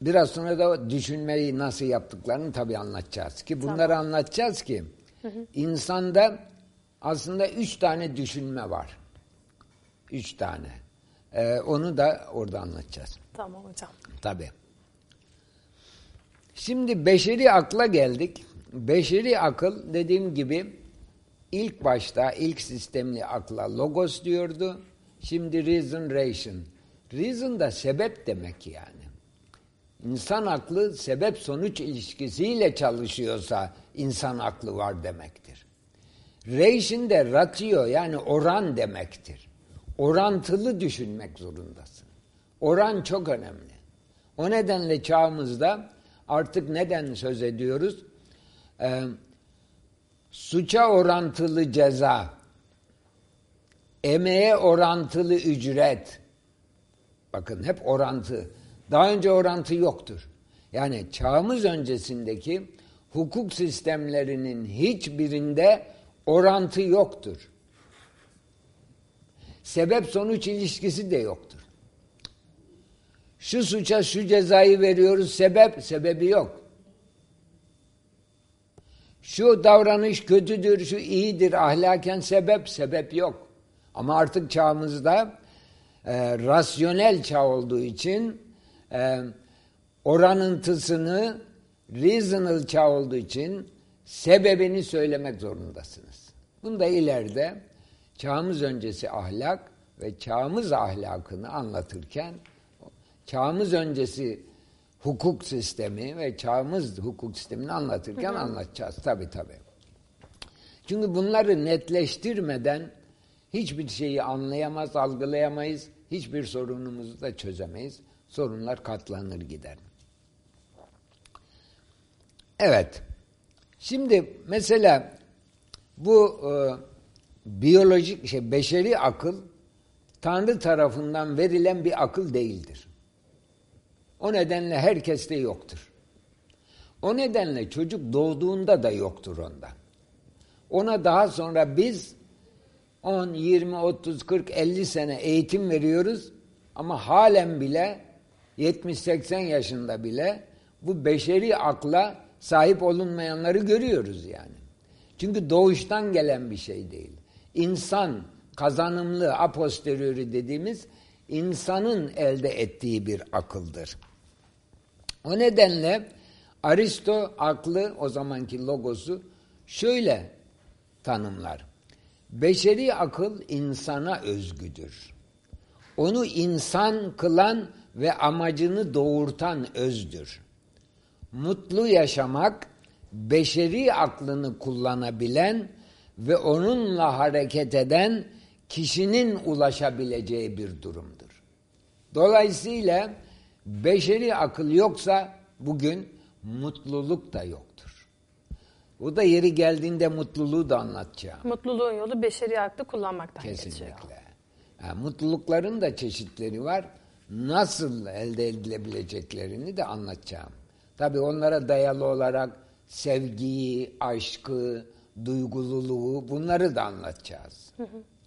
S2: biraz sonra da düşünmeyi nasıl yaptıklarını tabii anlatacağız ki bunları tamam. anlatacağız ki hı hı. insanda aslında üç tane düşünme var. Üç tane. E, onu da orada anlatacağız.
S1: Tamam hocam.
S2: Tabii. Şimdi beşeri akla geldik. Beşeri akıl dediğim gibi ilk başta ilk sistemli akla logos diyordu. Şimdi reason ration. Reason da sebep demek yani. İnsan aklı sebep sonuç ilişkisiyle çalışıyorsa insan aklı var demektir. Ration de ratio yani oran demektir. Orantılı düşünmek zorundasın. Oran çok önemli. O nedenle çağımızda artık neden söz ediyoruz? Ee, suça orantılı ceza, emeğe orantılı ücret. Bakın hep orantı. Daha önce orantı yoktur. Yani çağımız öncesindeki hukuk sistemlerinin hiçbirinde orantı yoktur. Sebep sonuç ilişkisi de yoktur. Şu suça şu cezayı veriyoruz sebep, sebebi yok. Şu davranış kötüdür, şu iyidir, ahlaken sebep, sebep yok. Ama artık çağımızda e, rasyonel çağ olduğu için e, oranıntısını reasonable çağ olduğu için sebebini söylemek zorundasınız. Bunda ileride çağımız öncesi ahlak ve çağımız ahlakını anlatırken çağımız öncesi hukuk sistemi ve çağımız hukuk sistemini anlatırken hı hı. anlatacağız. Tabi tabi. Çünkü bunları netleştirmeden hiçbir şeyi anlayamaz, algılayamayız. Hiçbir sorunumuzu da çözemeyiz. Sorunlar katlanır gider. Evet. Şimdi mesela bu e, biyolojik şey beşeri akıl Tanrı tarafından verilen bir akıl değildir. O nedenle herkeste yoktur. O nedenle çocuk doğduğunda da yoktur onda. Ona daha sonra biz 10, 20, 30, 40, 50 sene eğitim veriyoruz ama halen bile 70-80 yaşında bile bu beşeri akla sahip olunmayanları görüyoruz yani. Çünkü doğuştan gelen bir şey değil. İnsan kazanımlı a posteriori dediğimiz insanın elde ettiği bir akıldır. O nedenle Aristo aklı o zamanki logosu şöyle tanımlar. Beşeri akıl insana özgüdür. Onu insan kılan ve amacını doğurtan özdür. Mutlu yaşamak beşeri aklını kullanabilen ve onunla hareket eden kişinin ulaşabileceği bir durumdur. Dolayısıyla beşeri akıl yoksa bugün mutluluk da yoktur. Bu da yeri geldiğinde mutluluğu da anlatacağım.
S1: Mutluluğun yolu beşeri aklı kullanmaktan
S2: Kesinlikle.
S1: geçiyor.
S2: Yani mutlulukların da çeşitleri var. Nasıl elde edilebileceklerini de anlatacağım. Tabii onlara dayalı olarak sevgiyi, aşkı, duygululuğu bunları da anlatacağız.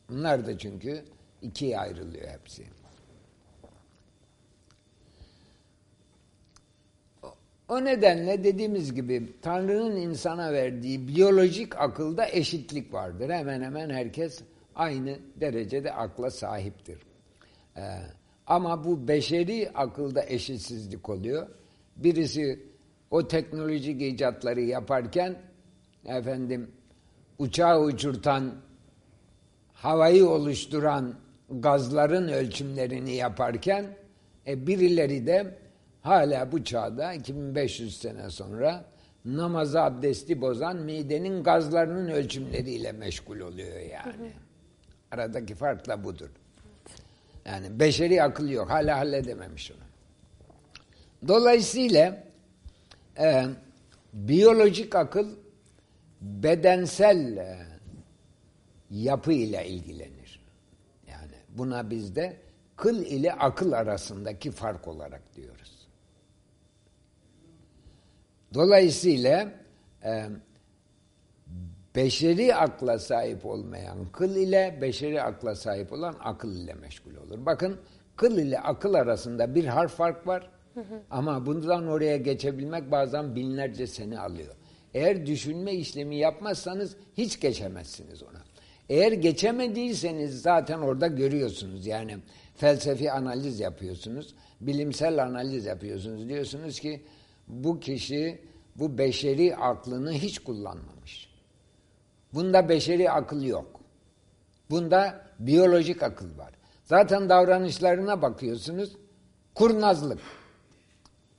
S2: Bunlar da çünkü ikiye ayrılıyor hepsi. O nedenle dediğimiz gibi Tanrı'nın insana verdiği biyolojik akılda eşitlik vardır. Hemen hemen herkes aynı derecede akla sahiptir. Ee, ama bu beşeri akılda eşitsizlik oluyor. Birisi o teknolojik icatları yaparken efendim uçağı uçurtan, havayı oluşturan gazların ölçümlerini yaparken e, birileri de hala bu çağda 2500 sene sonra namazı abdesti bozan midenin gazlarının ölçümleriyle meşgul oluyor yani. Aradaki fark da budur. Yani beşeri akıl yok. Hala halledememiş onu. Dolayısıyla e, biyolojik akıl bedensel e, yapı ile ilgilenir. Yani buna biz de kıl ile akıl arasındaki fark olarak diyoruz. Dolayısıyla e, beşeri akla sahip olmayan kıl ile beşeri akla sahip olan akıl ile meşgul olur. Bakın kıl ile akıl arasında bir harf fark var. Ama bundan oraya geçebilmek bazen binlerce sene alıyor. Eğer düşünme işlemi yapmazsanız hiç geçemezsiniz ona. Eğer geçemediyseniz zaten orada görüyorsunuz. Yani felsefi analiz yapıyorsunuz, bilimsel analiz yapıyorsunuz. Diyorsunuz ki bu kişi bu beşeri aklını hiç kullanmamış. Bunda beşeri akıl yok. Bunda biyolojik akıl var. Zaten davranışlarına bakıyorsunuz, kurnazlık.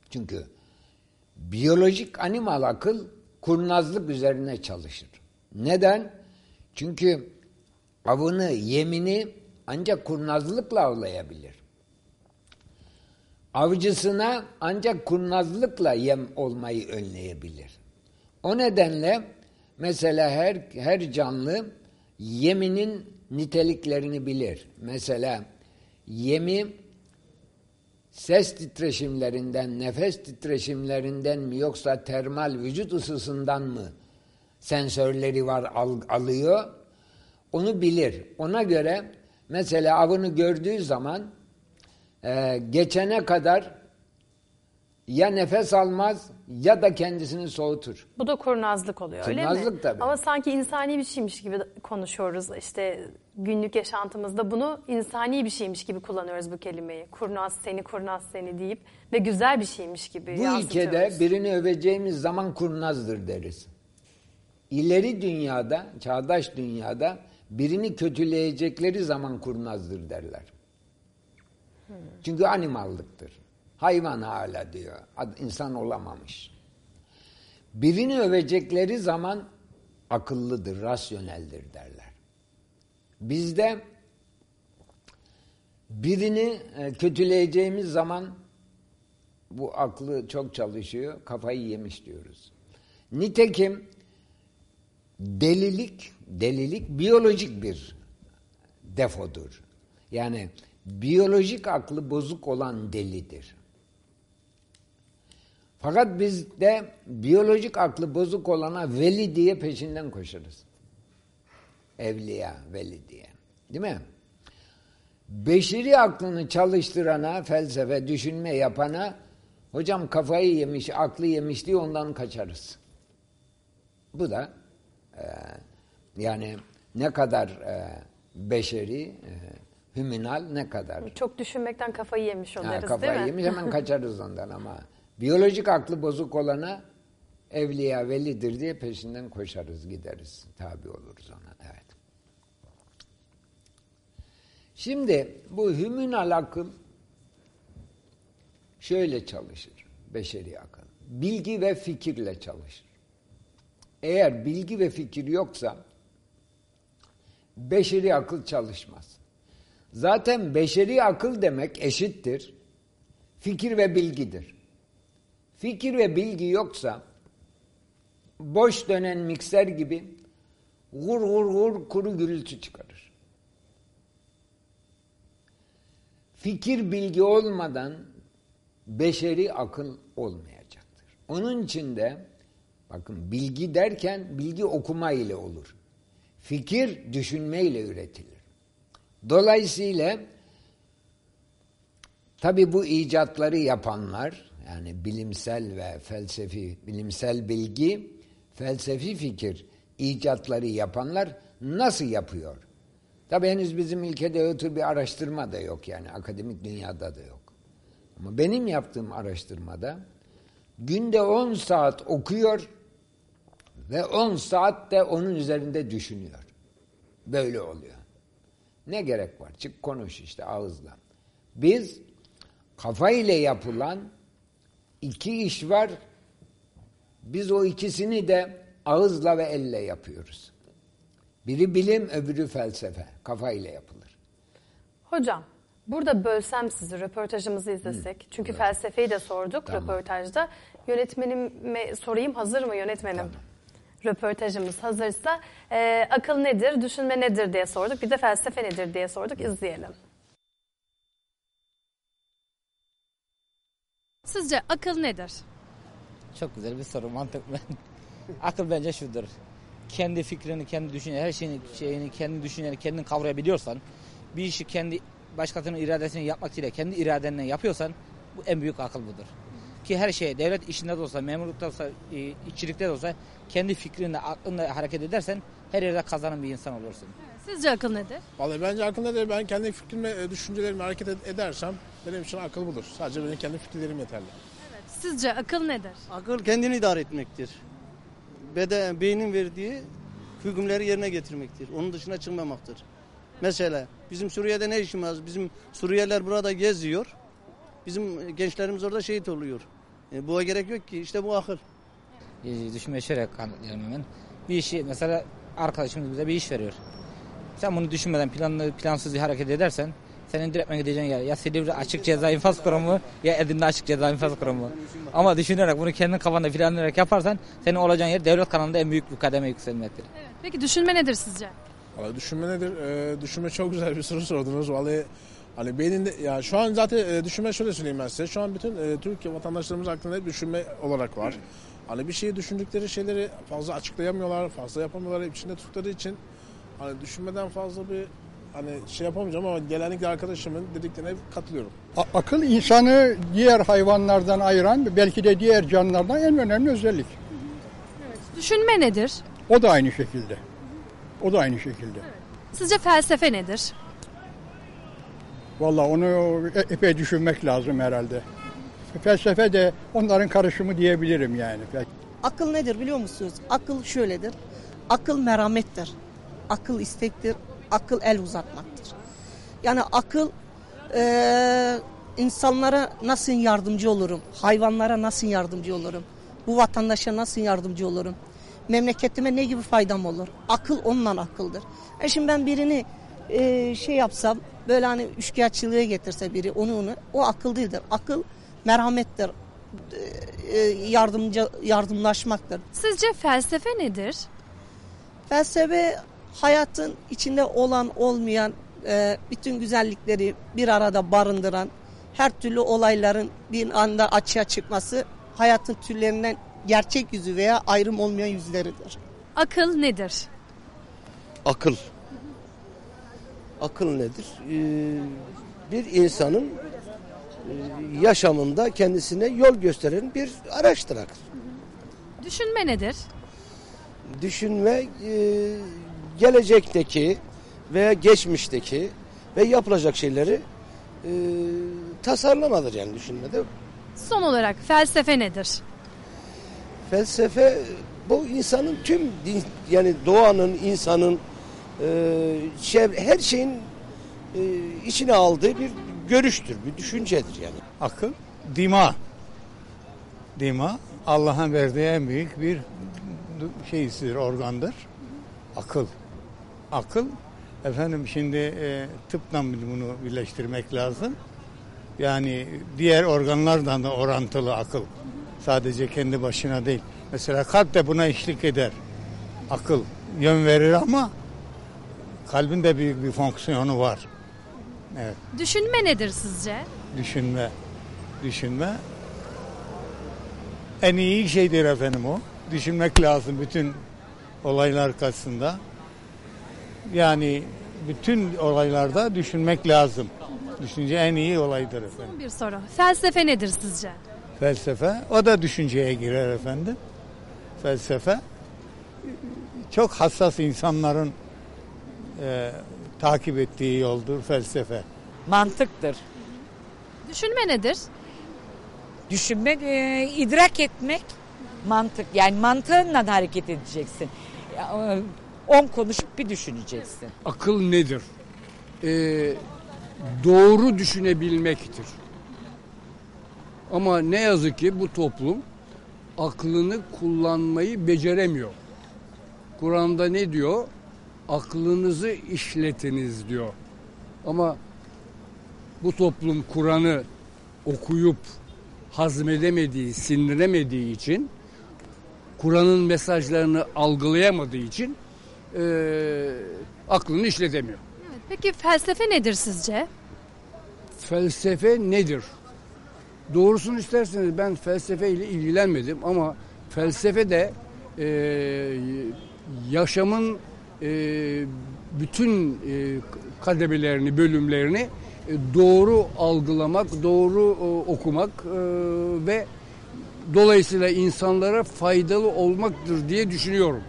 S2: Çünkü biyolojik animal akıl kurnazlık üzerine çalışır. Neden? Çünkü avını, yemini ancak kurnazlıkla avlayabilir. Avcısına ancak kurnazlıkla yem olmayı önleyebilir. O nedenle mesela her her canlı yeminin niteliklerini bilir. Mesela yemi ses titreşimlerinden, nefes titreşimlerinden mi yoksa termal vücut ısısından mı sensörleri var al, alıyor? Onu bilir. Ona göre mesela avını gördüğü zaman e, geçene kadar ya nefes almaz ya da kendisini soğutur.
S1: Bu da kurnazlık oluyor öyle mi?
S2: Kurnazlık tabii.
S1: Ama sanki insani bir şeymiş gibi konuşuyoruz. İşte günlük yaşantımızda bunu insani bir şeymiş gibi kullanıyoruz bu kelimeyi. Kurnaz seni, kurnaz seni deyip ve güzel bir şeymiş gibi
S2: Bu ilkede birini öveceğimiz zaman kurnazdır deriz. İleri dünyada, çağdaş dünyada birini kötüleyecekleri zaman kurnazdır derler. Çünkü animallıktır. Hayvan hala diyor. İnsan olamamış. Birini övecekleri zaman akıllıdır, rasyoneldir derler. Bizde birini e, kötüleyeceğimiz zaman bu aklı çok çalışıyor, kafayı yemiş diyoruz. Nitekim delilik, delilik biyolojik bir defodur. Yani biyolojik aklı bozuk olan delidir. Fakat biz de biyolojik aklı bozuk olana veli diye peşinden koşarız. Evliya, veli diye. Değil mi? Beşeri aklını çalıştırana, felsefe, düşünme yapana Hocam kafayı yemiş, aklı yemiş diye ondan kaçarız. Bu da e, yani ne kadar e, beşeri, e, hüminal ne kadar
S1: Çok düşünmekten kafayı yemiş
S2: Ha,
S1: oluruz değil
S2: kafayı
S1: mi?
S2: yemiş hemen kaçarız ondan ama biyolojik aklı bozuk olana evliya velidir diye peşinden koşarız gideriz. Tabi oluruz ona. Evet. Şimdi bu hüminal akıl şöyle çalışır. Beşeri akıl. Bilgi ve fikirle çalışır. Eğer bilgi ve fikir yoksa beşeri akıl çalışmaz. Zaten beşeri akıl demek eşittir. Fikir ve bilgidir. Fikir ve bilgi yoksa boş dönen mikser gibi gur gur gur kuru gürültü çıkarır. Fikir bilgi olmadan beşeri akıl olmayacaktır. Onun için de bakın bilgi derken bilgi okuma ile olur. Fikir düşünme ile üretilir. Dolayısıyla tabi bu icatları yapanlar yani bilimsel ve felsefi, bilimsel bilgi, felsefi fikir icatları yapanlar nasıl yapıyor? Tabi henüz bizim ülkede öyle bir araştırma da yok yani akademik dünyada da yok. Ama benim yaptığım araştırmada günde 10 saat okuyor ve 10 saat de onun üzerinde düşünüyor. Böyle oluyor. Ne gerek var? Çık konuş işte ağızla. Biz kafa ile yapılan iki iş var. Biz o ikisini de ağızla ve elle yapıyoruz. Biri bilim, öbürü felsefe. Kafa ile yapılır.
S1: Hocam burada bölsem sizi röportajımızı izlesek. Çünkü felsefeyi de sorduk
S2: Tamam.
S1: röportajda. Yönetmenime sorayım hazır mı yönetmenim? Röportajımız hazırsa e, akıl nedir, düşünme nedir diye sorduk. Bir de felsefe nedir diye sorduk. İzleyelim. Sizce akıl nedir?
S3: Çok güzel bir soru mantıklı. Akıl bence şudur. Kendi fikrini, kendi düşünceni, her şeyini, şeyini kendi düşünceni, kendin kavrayabiliyorsan, bir işi kendi başkasının iradesini yapmak ile kendi iradenle yapıyorsan bu en büyük akıl budur. Ki her şey devlet işinde de olsa, memurlukta olsa, e, işçilikte de olsa kendi fikrinle, aklınla hareket edersen her yerde kazanan bir insan olursun.
S1: Sizce akıl nedir?
S4: Vallahi bence akıl nedir? Ben kendi fikrimi, e, düşüncelerimi hareket ed- edersem benim için akıl budur. Sadece benim kendi fikirlerim yeterli.
S1: Sizce akıl nedir?
S5: Akıl kendini idare etmektir. Beden, beynin verdiği hükümleri yerine getirmektir. Onun dışına çıkmamaktır. Mesela bizim Suriye'de ne işimiz var? Bizim Suriyeliler burada geziyor. Bizim gençlerimiz orada şehit oluyor. E, buna gerek yok ki. İşte bu akıl.
S3: E, düşünme şöyle kanıtlayalım hemen. Bir işi mesela arkadaşımız bize bir iş veriyor. Sen bunu düşünmeden planlı, plansız bir hareket edersen senin direktmen gideceğin yer ya Silivri açık ceza infaz kurumu ya Edirne açık ceza infaz kurumu. Ama düşünerek bunu kendin kafanda planlayarak yaparsan senin olacağın yer devlet kanalında en büyük bir kademe yükselmektir.
S1: Peki düşünme nedir sizce?
S4: Vallahi düşünme nedir? Ee, düşünme çok güzel bir soru sordunuz. Vallahi hani beyninde ya şu an zaten e, düşünme şöyle söyleyeyim ben size. Şu an bütün e, Türkiye vatandaşlarımız aklında hep düşünme olarak var. Hani bir şeyi düşündükleri şeyleri fazla açıklayamıyorlar, fazla yapamıyorlar. İçinde tuttukları için hani düşünmeden fazla bir hani şey yapamayacağım ama genellikle arkadaşımın dediklerine katılıyorum.
S6: A- Akıl insanı diğer hayvanlardan ayıran belki de diğer canlılardan en önemli özellik.
S1: Düşünme nedir?
S6: O da aynı şekilde. O da aynı şekilde.
S1: Sizce felsefe nedir?
S6: Vallahi onu e- epey düşünmek lazım herhalde. Felsefe de onların karışımı diyebilirim yani.
S7: Akıl nedir biliyor musunuz? Akıl şöyledir. Akıl merhamettir. Akıl istektir. Akıl el uzatmaktır. Yani akıl eee, insanlara nasıl yardımcı olurum? Hayvanlara nasıl yardımcı olurum? Bu vatandaşa nasıl yardımcı olurum? Memleketime ne gibi faydam olur? Akıl onunla akıldır. E şimdi ben birini eee, şey yapsam böyle hani üçkağıtçılığa getirse biri onu onu o akıl değildir. Akıl merhamettir. Eee, yardımcı yardımlaşmaktır.
S1: Sizce felsefe nedir?
S7: Felsefe hayatın içinde olan olmayan e, bütün güzellikleri bir arada barındıran her türlü olayların bir anda açığa çıkması hayatın türlerinden gerçek yüzü veya ayrım olmayan yüzleridir.
S1: Akıl nedir?
S8: Akıl. Akıl nedir? Ee, bir insanın
S9: yaşamında kendisine yol gösteren bir araçtır akıl.
S1: Düşünme nedir?
S9: Düşünme e, gelecekteki veya geçmişteki ve yapılacak şeyleri e, tasarlamadır yani düşünmede.
S1: Son olarak felsefe nedir?
S9: Felsefe bu insanın tüm yani doğanın, insanın e, çevre, her şeyin e, içine aldığı bir görüştür, bir düşüncedir yani.
S6: Akıl, dima. Dima Allah'ın verdiği en büyük bir şeysidir, organdır. Akıl. Akıl, efendim şimdi e, tıpla bunu birleştirmek lazım. Yani diğer organlardan da orantılı akıl. Sadece kendi başına değil. Mesela kalp de buna eşlik eder. Akıl yön verir ama kalbin de büyük bir fonksiyonu var. Evet.
S1: Düşünme nedir sizce?
S6: Düşünme. Düşünme. En iyi şeydir efendim o. Düşünmek lazım bütün olaylar karşısında. Yani bütün olaylarda düşünmek lazım. Düşünce en iyi olaydır efendim.
S1: Bir soru. Felsefe nedir sizce?
S6: Felsefe o da düşünceye girer efendim. Felsefe çok hassas insanların e, takip ettiği yoldur felsefe.
S10: Mantıktır.
S1: Düşünme nedir?
S10: Düşünmek, e, idrak etmek mantık. Yani mantığınla hareket edeceksin. E, On konuşup bir düşüneceksin.
S11: Akıl nedir? Ee, doğru düşünebilmektir. Ama ne yazık ki bu toplum aklını kullanmayı beceremiyor. Kur'an'da ne diyor? Aklınızı işletiniz diyor. Ama bu toplum Kur'an'ı okuyup hazmedemediği, sindiremediği için Kur'an'ın mesajlarını algılayamadığı için eee aklını işletemiyor.
S1: Peki felsefe nedir sizce?
S11: Felsefe nedir? Doğrusunu isterseniz ben felsefe ile ilgilenmedim ama felsefe de eee, yaşamın eee, bütün eee, kademelerini, bölümlerini e, doğru algılamak, doğru e, okumak e, ve dolayısıyla insanlara faydalı olmaktır diye düşünüyorum.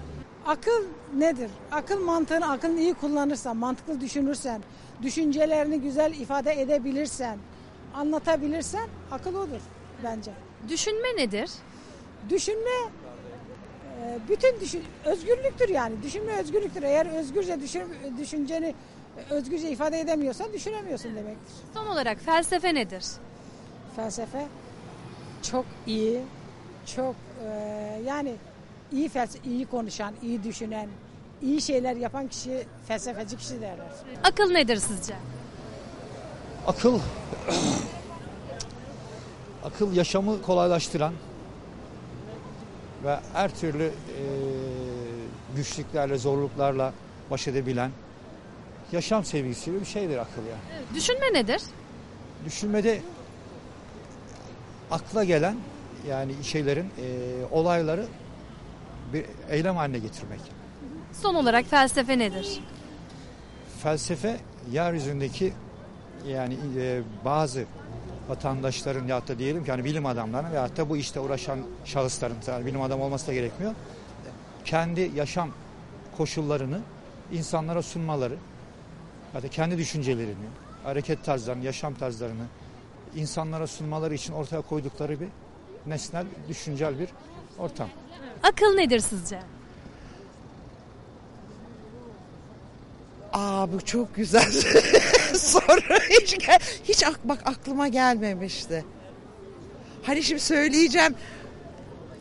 S12: Akıl nedir? Akıl mantığını akılını iyi kullanırsan, mantıklı düşünürsen, düşüncelerini güzel ifade edebilirsen, anlatabilirsen akıl odur bence.
S1: Düşünme nedir?
S12: Düşünme e, bütün düşün, özgürlüktür yani. Düşünme özgürlüktür. Eğer özgürce düşün, düşünceni özgürce ifade edemiyorsan düşünemiyorsun demektir.
S1: Son olarak felsefe nedir?
S12: Felsefe çok iyi, çok e, yani iyi felsefe, iyi konuşan, iyi düşünen, iyi şeyler yapan kişi felsefeci kişi derler.
S1: Akıl nedir sizce?
S13: Akıl akıl yaşamı kolaylaştıran ve her türlü e, güçlüklerle, zorluklarla baş edebilen yaşam sevgisi gibi bir şeydir akıl yani.
S1: Düşünme nedir?
S13: Düşünmede akla gelen yani şeylerin, e, olayları bir eylem haline getirmek.
S1: Son olarak felsefe nedir?
S13: Felsefe yeryüzündeki yani e, bazı vatandaşların ya da diyelim ki hani bilim adamlarının ve da bu işte uğraşan şahısların yani bilim adamı olması da gerekmiyor. Kendi yaşam koşullarını insanlara sunmaları ya da kendi düşüncelerini, hareket tarzlarını, yaşam tarzlarını insanlara sunmaları için ortaya koydukları bir nesnel, düşüncel bir ortam.
S1: Akıl nedir sizce?
S14: Aa bu çok güzel soru. Hiç, hiç ak- bak aklıma gelmemişti. Hani şimdi söyleyeceğim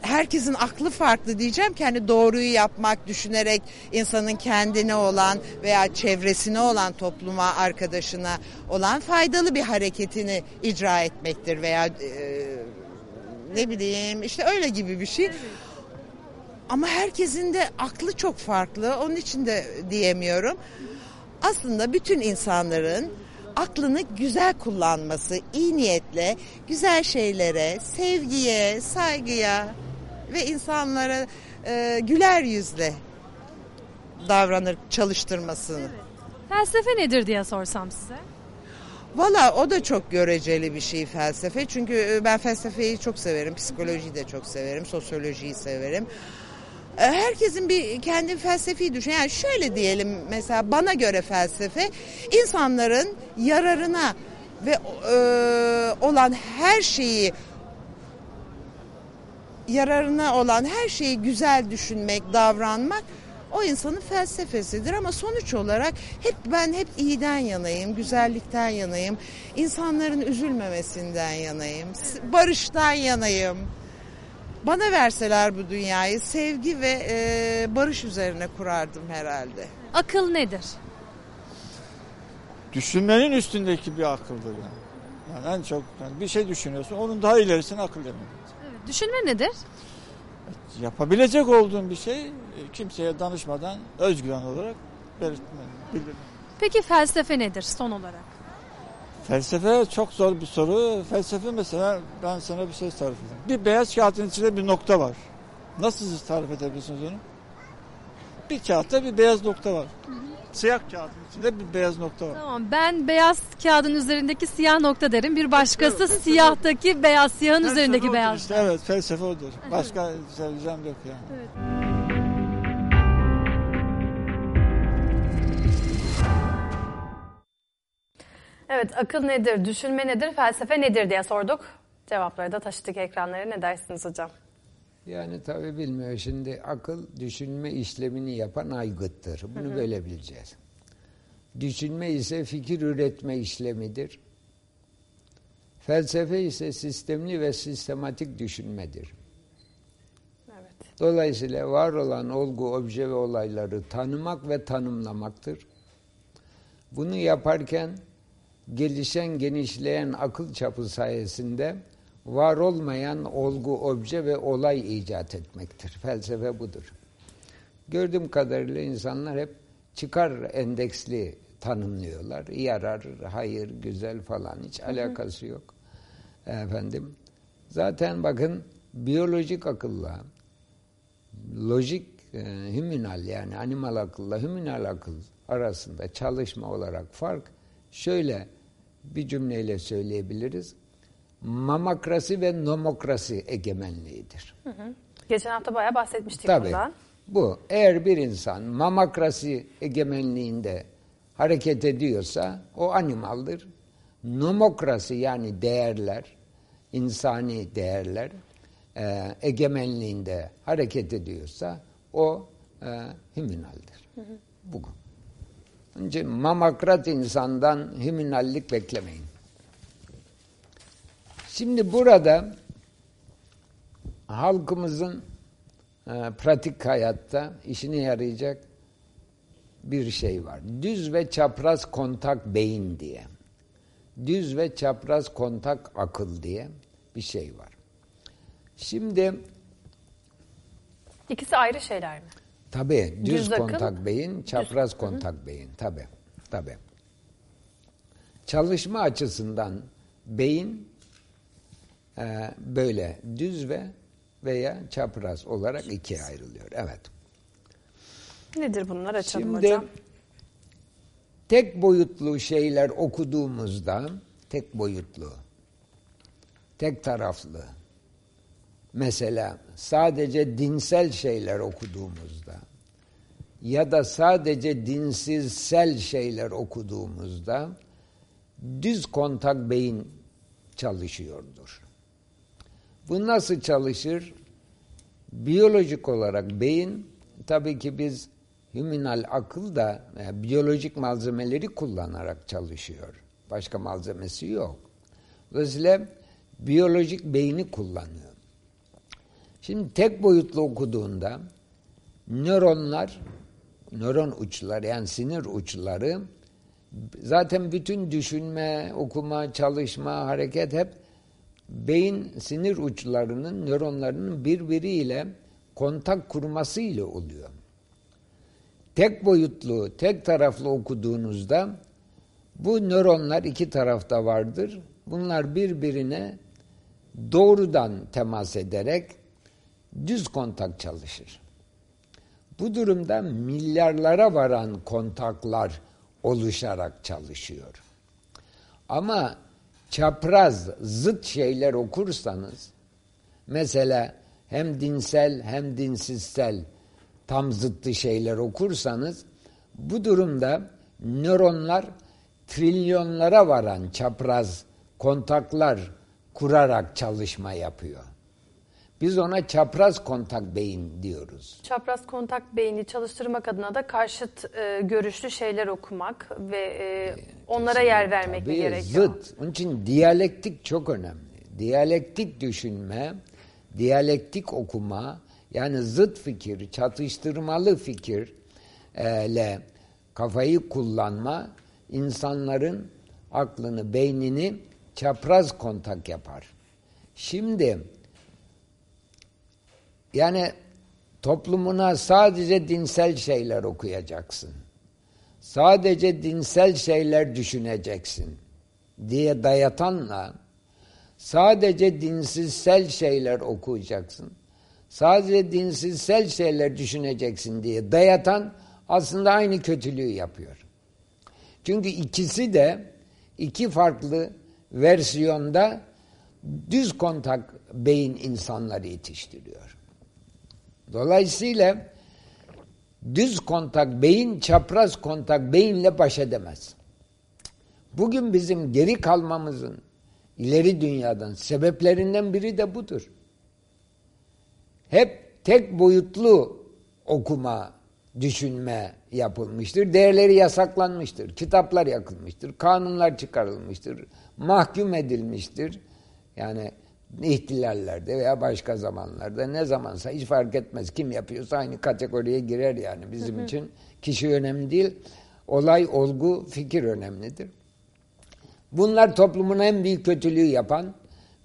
S14: herkesin aklı farklı diyeceğim ki hani doğruyu yapmak, düşünerek insanın kendine olan veya çevresine olan topluma, arkadaşına olan faydalı bir hareketini icra etmektir veya e, ne bileyim işte öyle gibi bir şey. Ama herkesin de aklı çok farklı. Onun için de diyemiyorum. Aslında bütün insanların aklını güzel kullanması, iyi niyetle, güzel şeylere, sevgiye, saygıya ve insanlara e, güler yüzle davranır çalıştırmasını.
S1: Felsefe nedir diye sorsam size.
S14: Valla o da çok göreceli bir şey felsefe. Çünkü e, ben felsefeyi çok severim, psikolojiyi de çok severim, sosyolojiyi severim. E, Herkesin bir kendi felsefi düşün. Yani şöyle diyelim mesela bana göre felsefe insanların yararına ve e, olan her şeyi yararına olan her şeyi güzel düşünmek, davranmak o insanın felsefesidir ama sonuç olarak hep ben hep iyiden yanayım, güzellikten yanayım, insanların üzülmemesinden yanayım, barıştan yanayım. Bana verseler bu dünyayı sevgi ve e, barış üzerine kurardım herhalde.
S15: Akıl nedir?
S16: Düşünmenin üstündeki bir akıldır yani. Yani en çok yani bir şey düşünüyorsun onun daha ilerisine akıl demek.
S15: Evet, düşünme nedir?
S16: Yapabilecek olduğun bir şey e, kimseye danışmadan özgüven olarak belirtmen, bildirmen.
S15: Peki felsefe nedir son olarak?
S16: Felsefe çok zor bir soru. Felsefe mesela ben sana bir şey tarif edeyim. Bir beyaz kağıtın içinde bir nokta var. Nasıl siz tarif edebilirsiniz onu? Bir kağıtta bir beyaz nokta var. Siyah kağıtın içinde bir beyaz nokta var.
S15: Tamam ben beyaz kağıdın üzerindeki siyah nokta derim. Bir başkası siyahtaki beyaz siyahın
S16: Felsefe
S15: üzerindeki beyaz.
S16: işte, evet felsefe odur. Başka söyleyeceğim yok yani.
S1: Evet akıl nedir, düşünme nedir, felsefe nedir diye sorduk. Cevapları da taşıdık ekranlara. Ne dersiniz hocam?
S2: Yani tabi bilmiyor. Şimdi akıl düşünme işlemini yapan aygıttır. Bunu
S1: Hı hı.
S2: böyle bileceğiz. Düşünme ise fikir üretme işlemidir. Felsefe ise sistemli ve sistematik düşünmedir. Dolayısıyla var olan olgu, obje ve olayları tanımak ve tanımlamaktır. Bunu yaparken gelişen, genişleyen akıl çapı sayesinde var olmayan olgu, obje ve olay icat etmektir. Felsefe budur. Gördüğüm kadarıyla insanlar hep çıkar endeksli tanımlıyorlar. Yarar, hayır, güzel falan hiç
S17: hı.
S2: alakası yok. Efendim. Zaten bakın biyolojik akılla lojik e, hüminal yani animal akılla hüminal akıl arasında çalışma olarak fark şöyle bir cümleyle söyleyebiliriz. Mamakrasi ve nomokrasi egemenliğidir.
S1: Hı hı. Geçen hafta bayağı bahsetmiştik
S2: Tabii.
S1: bundan.
S2: Bu eğer bir insan mamakrasi egemenliğinde hareket ediyorsa o animaldır. Nomokrasi yani değerler, insani değerler e, egemenliğinde hareket ediyorsa o e, hüminaldir. Bu. Onun için mamakrat insandan hüminallik beklemeyin. Şimdi burada halkımızın e, pratik hayatta işine yarayacak bir şey var. Düz ve çapraz kontak beyin diye. Düz ve çapraz kontak akıl diye bir şey var. Şimdi
S1: İkisi ayrı şeyler mi?
S2: Tabii düz,
S1: Düz
S2: kontak beyin, çapraz kontak beyin. Tabii, tabii. Çalışma açısından beyin e, böyle düz ve veya çapraz olarak ikiye ayrılıyor. Evet.
S1: Nedir bunlar açalım
S2: Şimdi
S1: hocam.
S2: tek boyutlu şeyler okuduğumuzda tek boyutlu, tek taraflı mesela sadece dinsel şeyler okuduğumuzda ya da sadece dinsizsel şeyler okuduğumuzda düz kontak beyin çalışıyordur. Bu nasıl çalışır? Biyolojik olarak beyin tabii ki biz hüminal akıl da yani biyolojik malzemeleri kullanarak çalışıyor. Başka malzemesi yok. Dolayısıyla biyolojik beyni kullanıyor. Şimdi tek boyutlu okuduğunda nöronlar, nöron uçları yani sinir uçları zaten bütün düşünme, okuma, çalışma, hareket hep beyin sinir uçlarının, nöronlarının birbiriyle kontak kurması ile oluyor. Tek boyutlu, tek taraflı okuduğunuzda bu nöronlar iki tarafta vardır. Bunlar birbirine doğrudan temas ederek düz kontak çalışır. Bu durumda milyarlara varan kontaklar oluşarak çalışıyor. Ama çapraz, zıt şeyler okursanız mesela hem dinsel hem dinsizsel tam zıttı şeyler okursanız bu durumda nöronlar trilyonlara varan çapraz kontaklar kurarak çalışma yapıyor. Biz ona çapraz kontak beyin diyoruz.
S1: Çapraz kontak beyni çalıştırmak adına da karşıt e, görüşlü şeyler okumak ve e, onlara yer vermek
S2: Tabii
S1: gerekiyor?
S2: zıt. Onun için diyalektik çok önemli. Diyalektik düşünme, diyalektik okuma, yani zıt fikir, çatıştırmalı fikirle kafayı kullanma insanların aklını, beynini çapraz kontak yapar. Şimdi yani toplumuna sadece dinsel şeyler okuyacaksın. Sadece dinsel şeyler düşüneceksin diye dayatanla sadece dinsizsel şeyler okuyacaksın. Sadece dinsizsel şeyler düşüneceksin diye dayatan aslında aynı kötülüğü yapıyor. Çünkü ikisi de iki farklı versiyonda düz kontak beyin insanları yetiştiriyor. Dolayısıyla düz kontak beyin çapraz kontak beyinle baş edemez. Bugün bizim geri kalmamızın ileri dünyadan sebeplerinden biri de budur. Hep tek boyutlu okuma, düşünme yapılmıştır. Değerleri yasaklanmıştır. Kitaplar yakılmıştır. Kanunlar çıkarılmıştır. Mahkum edilmiştir. Yani ihtilallerde veya başka zamanlarda ne zamansa hiç fark etmez. Kim yapıyorsa aynı kategoriye girer yani. Bizim
S17: Hı hı.
S2: için kişi önemli değil. Olay, olgu, fikir önemlidir. Bunlar toplumun en büyük kötülüğü yapan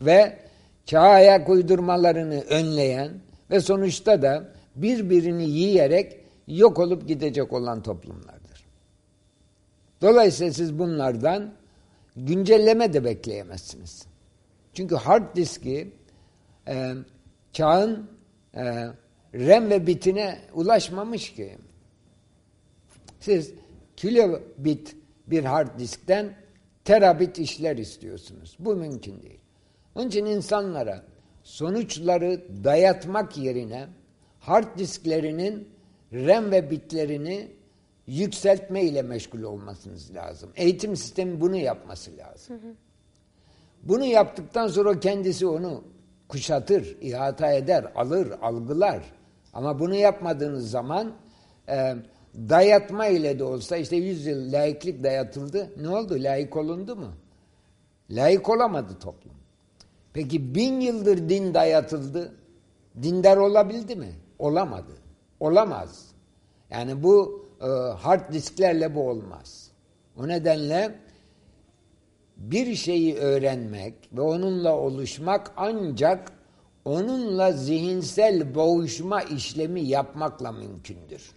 S2: ve çağa ayak uydurmalarını önleyen ve sonuçta da birbirini yiyerek yok olup gidecek olan toplumlardır. Dolayısıyla siz bunlardan güncelleme de bekleyemezsiniz. Çünkü hard diski e, çağın e, RAM ve bitine ulaşmamış ki. Siz kilobit bir hard diskten terabit işler istiyorsunuz. Bu mümkün değil. Onun için insanlara sonuçları dayatmak yerine hard disklerinin RAM ve bitlerini yükseltme ile meşgul olmasınız lazım. Eğitim sistemi bunu yapması lazım. Bunu yaptıktan sonra kendisi onu kuşatır, ihata eder, alır, algılar. Ama bunu yapmadığınız zaman e, dayatma ile de olsa işte 100 yıl laiklik dayatıldı. Ne oldu? Laik olundu mu? Laik olamadı toplum. Peki bin yıldır din dayatıldı. Dindar olabildi mi? Olamadı. Olamaz. Yani bu e, hard disklerle bu olmaz. O nedenle bir şeyi öğrenmek ve onunla oluşmak ancak onunla zihinsel boğuşma işlemi yapmakla mümkündür.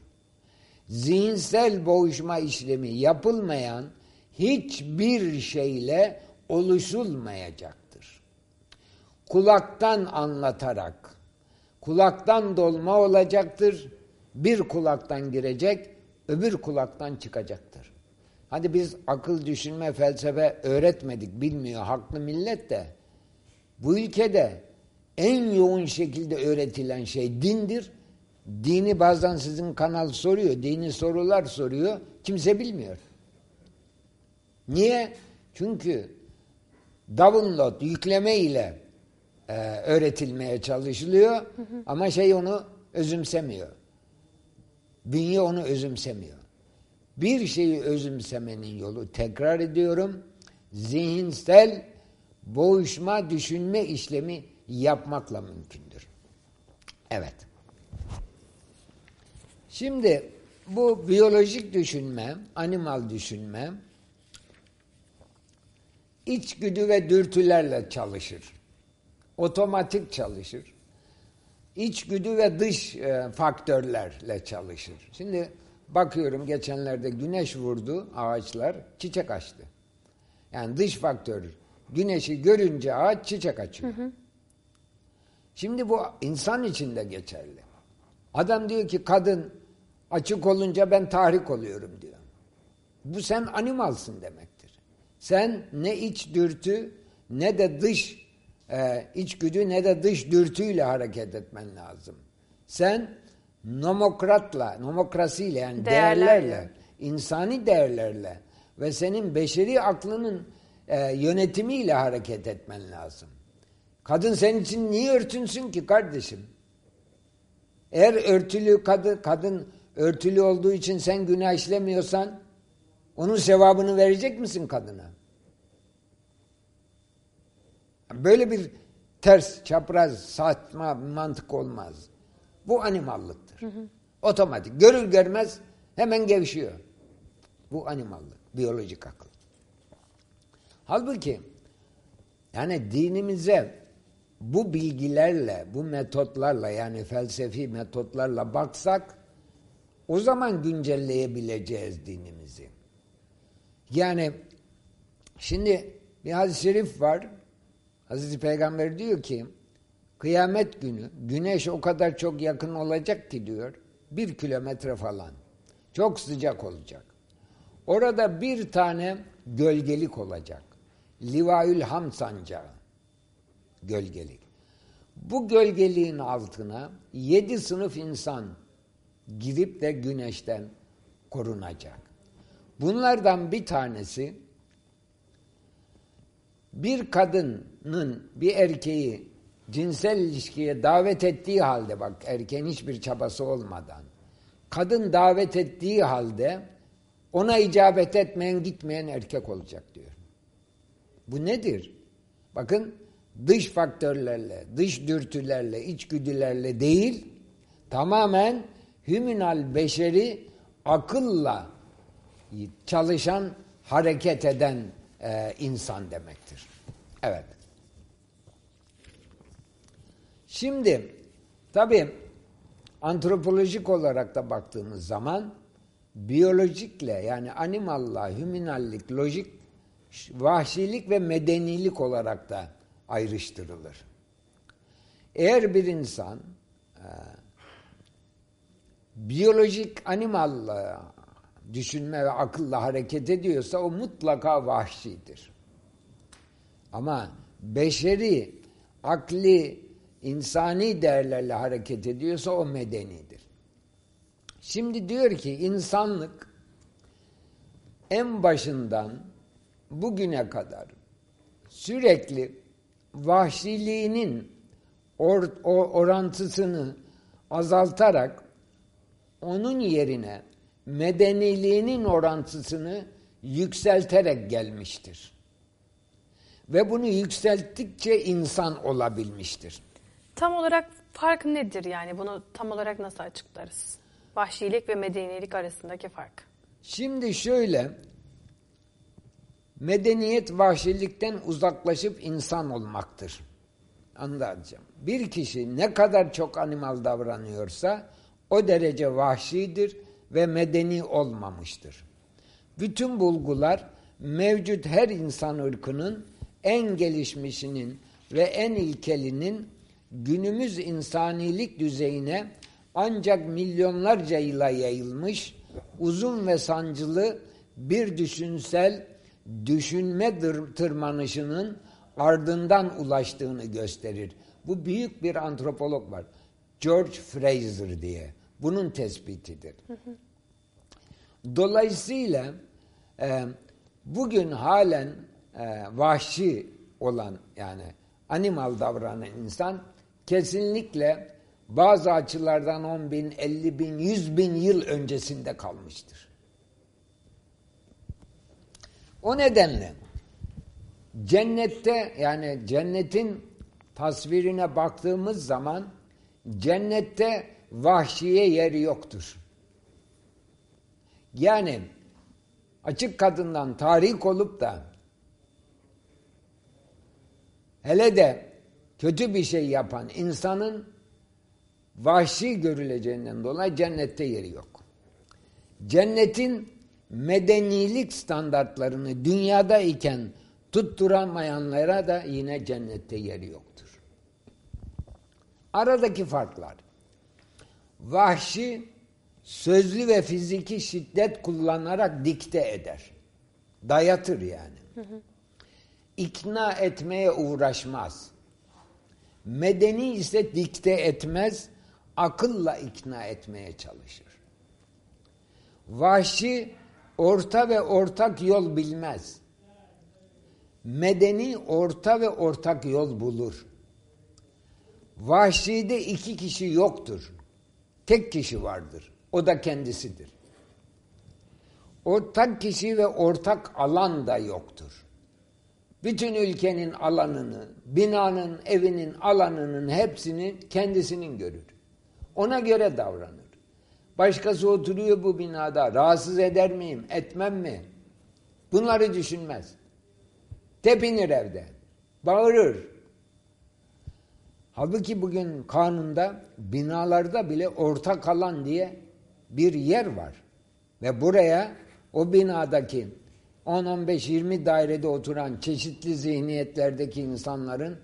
S2: Zihinsel boğuşma işlemi yapılmayan hiçbir şeyle oluşulmayacaktır. Kulaktan anlatarak, kulaktan dolma olacaktır, bir kulaktan girecek, öbür kulaktan çıkacaktır. Hadi biz akıl, düşünme, felsefe öğretmedik, bilmiyor haklı millet de. Bu ülkede en yoğun şekilde öğretilen şey dindir. Dini bazen sizin kanal soruyor, dini sorular soruyor, kimse bilmiyor. Niye? Çünkü download, yükleme ile e, öğretilmeye çalışılıyor ama şey onu özümsemiyor. Bünye onu özümsemiyor. Bir şeyi özümsemenin yolu tekrar ediyorum zihinsel boğuşma düşünme işlemi yapmakla mümkündür. Evet. Şimdi bu biyolojik düşünme, animal düşünme içgüdü ve dürtülerle çalışır. Otomatik çalışır. İçgüdü ve dış e, faktörlerle çalışır. Şimdi bakıyorum geçenlerde güneş vurdu ağaçlar çiçek açtı. Yani dış faktör güneşi görünce ağaç çiçek açıyor. Şimdi bu insan için de geçerli. Adam diyor ki kadın açık olunca ben tahrik oluyorum diyor. Bu sen animalsın demektir. Sen ne iç dürtü ne de dış e, içgüdü ne de dış dürtüyle hareket etmen lazım. Sen nomokratla, nomokrasiyle yani
S1: Değerlerle.
S2: değerlerle, insani değerlerle ve senin beşeri aklının e, yönetimiyle hareket etmen lazım. Kadın senin için niye örtünsün ki kardeşim? Eğer örtülü kadın, kadın örtülü olduğu için sen günah işlemiyorsan onun sevabını verecek misin kadına? Böyle bir ters, çapraz, saçma mantık olmaz. Bu animallıktır. Otomatik. Görür görmez hemen gevşiyor. Bu animallık, biyolojik akıl. Halbuki yani dinimize bu bilgilerle, bu metotlarla yani felsefi metotlarla baksak o zaman güncelleyebileceğiz dinimizi. Yani şimdi bir hadis-i şerif var. Hazreti Peygamber diyor ki kıyamet günü güneş o kadar çok yakın olacak ki diyor bir kilometre falan. Çok sıcak olacak. Orada bir tane gölgelik olacak. Livaül Ham sancağı. Gölgelik. Bu gölgeliğin altına yedi sınıf insan girip de güneşten korunacak. Bunlardan bir tanesi bir kadının bir erkeği cinsel ilişkiye davet ettiği halde bak erkeğin hiçbir çabası olmadan kadın davet ettiği halde ona icabet etmeyen gitmeyen erkek olacak diyor. Bu nedir? Bakın dış faktörlerle, dış dürtülerle, içgüdülerle değil tamamen hümünal beşeri akılla çalışan, hareket eden e, insan demektir. Evet. Şimdi tabii antropolojik olarak da baktığımız zaman biyolojikle yani animalla, hüminallik, lojik, vahşilik ve medenilik olarak da ayrıştırılır. Eğer bir insan e, biyolojik animalla düşünme ve akılla hareket ediyorsa o mutlaka vahşidir. Ama beşeri, akli, insani değerlerle hareket ediyorsa o medenidir. Şimdi diyor ki insanlık en başından bugüne kadar sürekli vahşiliğinin or, or, orantısını azaltarak onun yerine medeniliğinin orantısını yükselterek gelmiştir. Ve bunu yükselttikçe insan olabilmiştir.
S1: Tam olarak fark nedir yani? Bunu tam olarak nasıl açıklarız? Vahşilik ve medenilik arasındaki fark.
S2: Şimdi şöyle, medeniyet vahşilikten uzaklaşıp insan olmaktır. Anlatacağım. Bir kişi ne kadar çok animal davranıyorsa o derece vahşidir ve medeni olmamıştır. Bütün bulgular mevcut her insan ırkının en gelişmişinin ve en ilkelinin günümüz insanilik düzeyine ancak milyonlarca yıla yayılmış uzun ve sancılı bir düşünsel düşünme tırmanışının ardından ulaştığını gösterir. Bu büyük bir antropolog var. George Fraser diye. Bunun tespitidir. Dolayısıyla e, bugün halen e, vahşi olan yani animal davranan insan kesinlikle bazı açılardan 10 bin, 50 bin, 100 bin yıl öncesinde kalmıştır. O nedenle cennette yani cennetin tasvirine baktığımız zaman cennette vahşiye yeri yoktur. Yani açık kadından tahrik olup da hele de kötü bir şey yapan insanın vahşi görüleceğinden dolayı cennette yeri yok. Cennetin medenilik standartlarını dünyada iken tutturamayanlara da yine cennette yeri yoktur. Aradaki farklar. Vahşi sözlü ve fiziki şiddet kullanarak dikte eder. Dayatır yani. İkna etmeye uğraşmaz. Medeni ise dikte etmez, akılla ikna etmeye çalışır. Vahşi orta ve ortak yol bilmez. Medeni orta ve ortak yol bulur. Vahşide iki kişi yoktur. Tek kişi vardır. O da kendisidir. Ortak kişi ve ortak alan da yoktur. Bütün ülkenin alanını, binanın, evinin alanının hepsini kendisinin görür. Ona göre davranır. Başkası oturuyor bu binada. Rahatsız eder miyim, etmem mi? Bunları düşünmez. Tepinir evde. Bağırır. Halbuki bugün kanunda binalarda bile ortak alan diye bir yer var. Ve buraya o binadaki 10-15-20 dairede oturan çeşitli zihniyetlerdeki insanların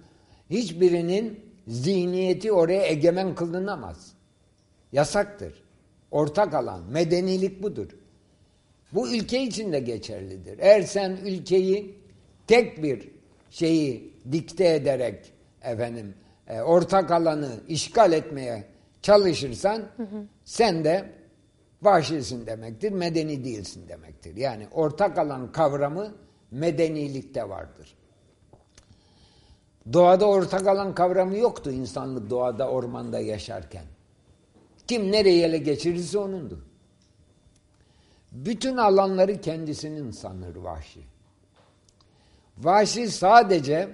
S2: hiçbirinin zihniyeti oraya egemen kılınamaz. Yasaktır. Ortak alan. Medenilik budur. Bu ülke için de geçerlidir. Eğer sen ülkeyi tek bir şeyi dikte ederek efendim e, ortak alanı işgal etmeye çalışırsan hı hı. sen de vahşisin demektir, medeni değilsin demektir. Yani ortak alan kavramı medenilikte vardır. Doğada ortak alan kavramı yoktu insanlık doğada, ormanda yaşarken. Kim nereye ele geçirirse onundu. Bütün alanları kendisinin sanır vahşi. Vahşi sadece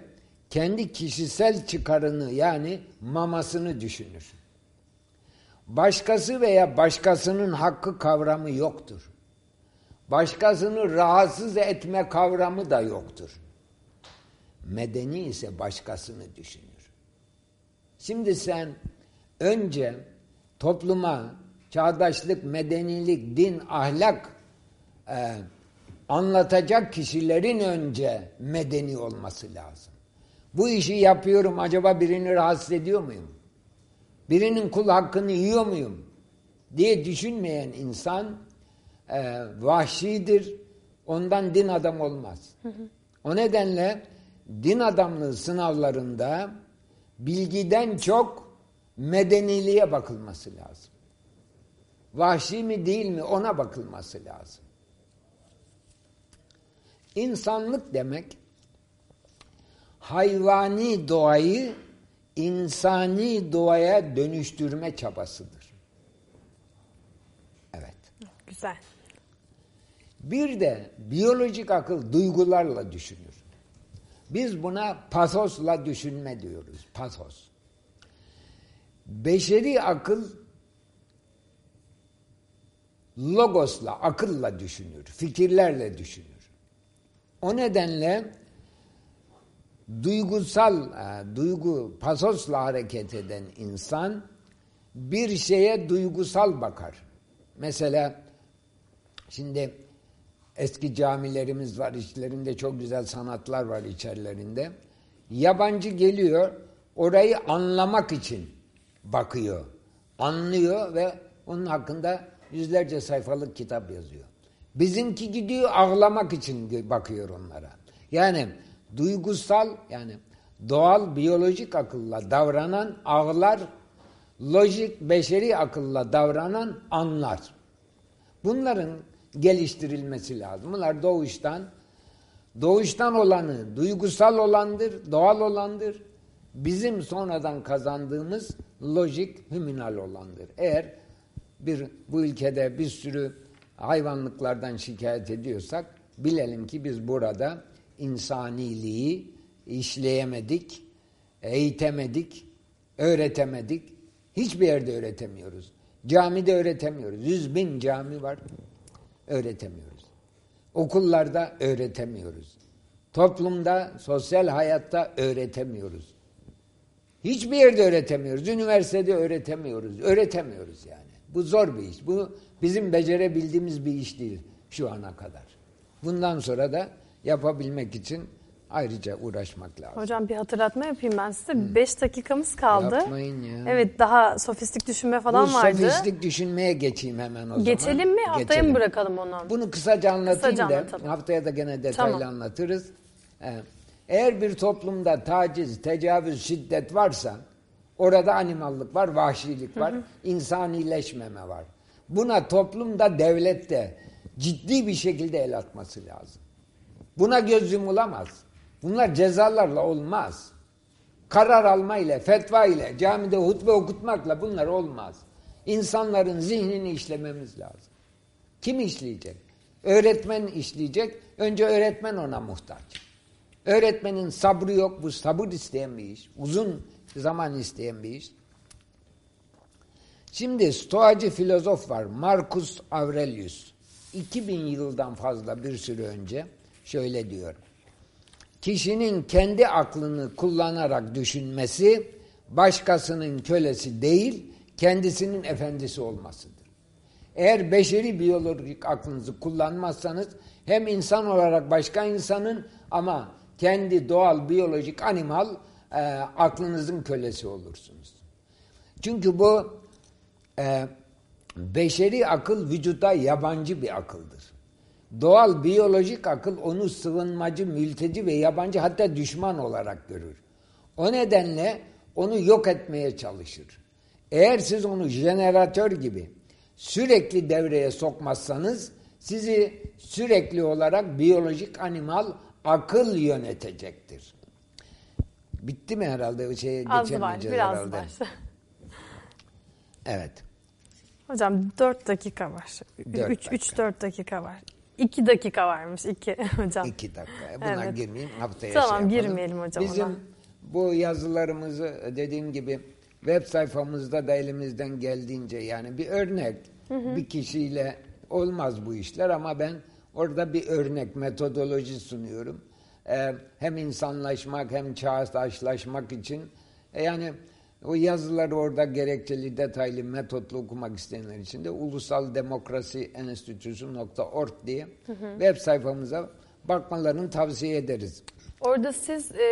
S2: kendi kişisel çıkarını yani mamasını düşünür. Başkası veya başkasının hakkı kavramı yoktur. Başkasını rahatsız etme kavramı da yoktur. Medeni ise başkasını düşünür. Şimdi sen önce topluma çağdaşlık, medenilik, din, ahlak e, anlatacak kişilerin önce medeni olması lazım. Bu işi yapıyorum acaba birini rahatsız ediyor muyum? Birinin kul hakkını yiyor muyum? diye düşünmeyen insan e, vahşidir. Ondan din adam olmaz. Hı hı. O nedenle din adamlığı sınavlarında bilgiden çok medeniliğe bakılması lazım. Vahşi mi değil mi ona bakılması lazım. İnsanlık demek hayvani doğayı insani doğaya dönüştürme çabasıdır. Evet.
S1: Güzel.
S2: Bir de biyolojik akıl duygularla düşünür. Biz buna pasosla düşünme diyoruz. Pasos. Beşeri akıl logosla, akılla düşünür, fikirlerle düşünür. O nedenle duygusal, e, duygu, pasosla hareket eden insan bir şeye duygusal bakar. Mesela şimdi eski camilerimiz var, içlerinde çok güzel sanatlar var içerilerinde. Yabancı geliyor, orayı anlamak için bakıyor, anlıyor ve onun hakkında yüzlerce sayfalık kitap yazıyor. Bizimki gidiyor ağlamak için bakıyor onlara. Yani duygusal yani doğal biyolojik akılla davranan ağlar, lojik beşeri akılla davranan anlar. Bunların geliştirilmesi lazım. Bunlar doğuştan doğuştan olanı duygusal olandır, doğal olandır. Bizim sonradan kazandığımız lojik, hüminal olandır. Eğer bir bu ülkede bir sürü hayvanlıklardan şikayet ediyorsak bilelim ki biz burada insaniliği işleyemedik, eğitemedik, öğretemedik. Hiçbir yerde öğretemiyoruz. Camide öğretemiyoruz. Yüz bin cami var. Öğretemiyoruz. Okullarda öğretemiyoruz. Toplumda, sosyal hayatta öğretemiyoruz. Hiçbir yerde öğretemiyoruz. Üniversitede öğretemiyoruz. Öğretemiyoruz yani. Bu zor bir iş. Bu bizim becerebildiğimiz bir iş değil şu ana kadar. Bundan sonra da yapabilmek için ayrıca uğraşmak lazım.
S1: Hocam bir hatırlatma yapayım ben size. 5 dakikamız kaldı.
S2: Yapmayın ya.
S1: Evet daha sofistik düşünme falan
S2: Bu
S1: vardı.
S2: sofistik düşünmeye geçeyim hemen o zaman.
S1: Geçelim mi? Haftaya
S2: Geçelim.
S1: mı bırakalım onu?
S2: Bunu kısaca anlatayım
S1: Kısaca
S2: da
S1: anlatalım.
S2: haftaya da gene detaylı
S1: Tamam.
S2: anlatırız. Ee, Eğer bir toplumda taciz, tecavüz, şiddet varsa orada animallık var, vahşilik var,
S17: Hı hı.
S2: insanileşmeme var. Buna toplumda, devlette ciddi bir şekilde el atması lazım. Buna göz yumulamaz. Bunlar cezalarla olmaz. Karar alma ile, fetva ile, camide hutbe okutmakla bunlar olmaz. İnsanların zihnini işlememiz lazım. Kim işleyecek? Öğretmen işleyecek. Önce öğretmen ona muhtaç. Öğretmenin sabrı yok. Bu sabır isteyen bir iş. Uzun zaman isteyen bir iş. Şimdi stoacı filozof var. Marcus Aurelius. 2000 yıldan fazla bir süre önce şöyle diyor. Kişinin kendi aklını kullanarak düşünmesi başkasının kölesi değil, kendisinin efendisi olmasıdır. Eğer beşeri biyolojik aklınızı kullanmazsanız hem insan olarak başka insanın ama kendi doğal biyolojik animal e, aklınızın kölesi olursunuz. Çünkü bu e, beşeri akıl vücuda yabancı bir akıldır. Doğal biyolojik akıl onu sığınmacı, mülteci ve yabancı hatta düşman olarak görür. O nedenle onu yok etmeye çalışır. Eğer siz onu jeneratör gibi sürekli devreye sokmazsanız sizi sürekli olarak biyolojik animal akıl yönetecektir. Bitti mi herhalde? Şeye
S1: Az var, biraz
S2: herhalde.
S1: var.
S2: Evet.
S1: Hocam 4 dakika var.
S2: Dört
S1: 3 3 4 dakika var. 2 dakika varmış 2 hocam.
S2: 2 dakika. Buna
S1: Evet.
S2: girmeyeyim. Haftaya
S1: Tamam,
S2: şey yapalım.
S1: girmeyelim hocam
S2: Bizim
S1: ona.
S2: bu yazılarımızı dediğim gibi web sayfamızda da elimizden geldiğince yani bir örnek
S1: Hı hı.
S2: bir kişiyle olmaz bu işler ama ben orada bir örnek metodoloji sunuyorum. Ee, hem insanlaşmak hem çağdaşlaşmak için E, yani o yazıları orada gerekçeli, detaylı, metotlu okumak isteyenler için de Ulusal Demokrasi Enstitüsü.org diye
S1: Hı hı.
S2: web sayfamıza bakmalarını tavsiye ederiz.
S1: Orada siz e,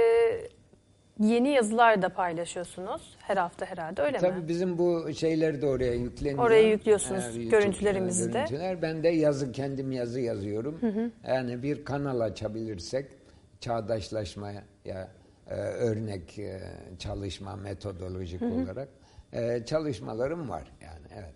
S1: yeni yazılar da paylaşıyorsunuz her hafta herhalde öyle
S2: Tabii
S1: mi?
S2: bizim bu şeyler de oraya yükleniyor.
S1: Oraya yüklüyorsunuz
S2: YouTube,
S1: görüntülerimizi de.
S2: görüntüler. Ben de yazı kendim yazı yazıyorum.
S1: Hı hı.
S2: Yani bir kanal açabilirsek çağdaşlaşmaya ya e, örnek e, çalışma metodolojik
S1: Hı hı.
S2: olarak e, çalışmalarım var yani evet.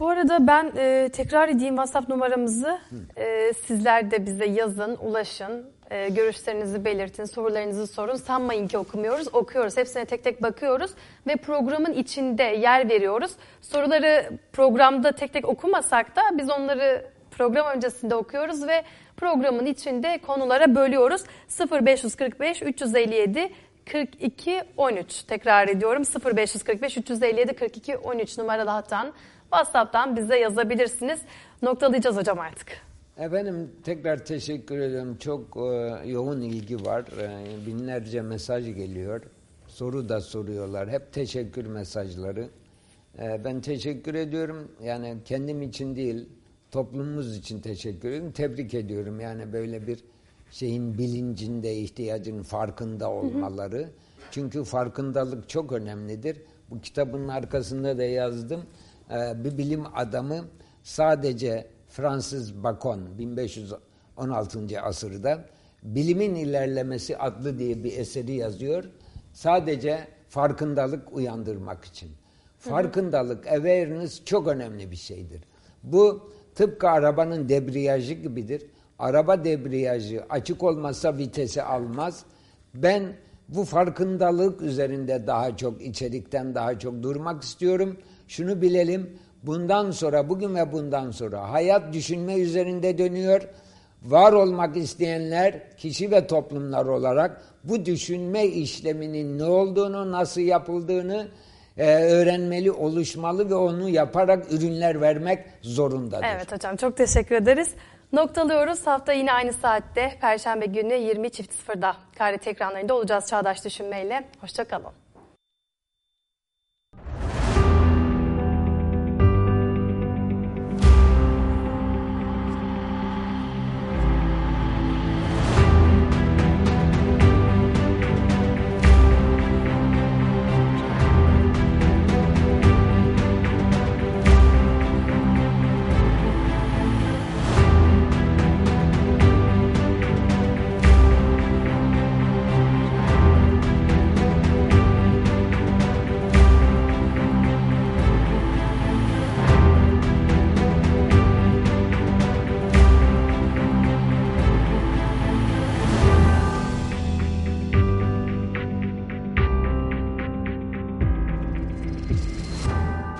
S1: Bu arada ben e, tekrar edeyim WhatsApp numaramızı. E, sizler de bize yazın, ulaşın. E, görüşlerinizi belirtin, sorularınızı sorun. Sanmayın ki okumuyoruz, okuyoruz. Hepsine tek tek bakıyoruz ve programın içinde yer veriyoruz. Soruları programda tek tek okumasak da biz onları program öncesinde okuyoruz ve programın içinde konulara bölüyoruz. 0545 357 42 13 tekrar ediyorum 0545 357 42 13 numaralı hattan WhatsApp'tan bize yazabilirsiniz. Noktalayacağız hocam artık.
S2: Efendim tekrar teşekkür ediyorum. Çok e, yoğun ilgi var. E, binlerce mesaj geliyor. Soru da soruyorlar. Hep teşekkür mesajları. E, ben teşekkür ediyorum. Yani kendim için değil, toplumumuz için teşekkür ediyorum. Tebrik ediyorum. Yani böyle bir şeyin bilincinde, ihtiyacın farkında olmaları. Çünkü farkındalık çok önemlidir. Bu kitabın arkasında da yazdım. E, bir bilim adamı sadece Fransız Bacon 1516. asırda Bilimin İlerlemesi adlı diye bir eseri yazıyor. Sadece farkındalık uyandırmak için. Farkındalık, awareness çok önemli bir şeydir. Bu tıpkı arabanın debriyajı gibidir. Araba debriyajı açık olmazsa vitesi almaz. Ben bu farkındalık üzerinde daha çok içerikten daha çok durmak istiyorum. Şunu bilelim. Bundan sonra bugün ve bundan sonra hayat düşünme üzerinde dönüyor. Var olmak isteyenler kişi ve toplumlar olarak bu düşünme işleminin ne olduğunu, nasıl yapıldığını e, öğrenmeli, oluşmalı ve onu yaparak ürünler vermek zorundadır.
S1: Evet hocam çok teşekkür ederiz. Noktalıyoruz. Hafta yine aynı saatte Perşembe günü 20.00'da KRT ekranlarında olacağız Çağdaş Düşünmeyle. Hoşçakalın.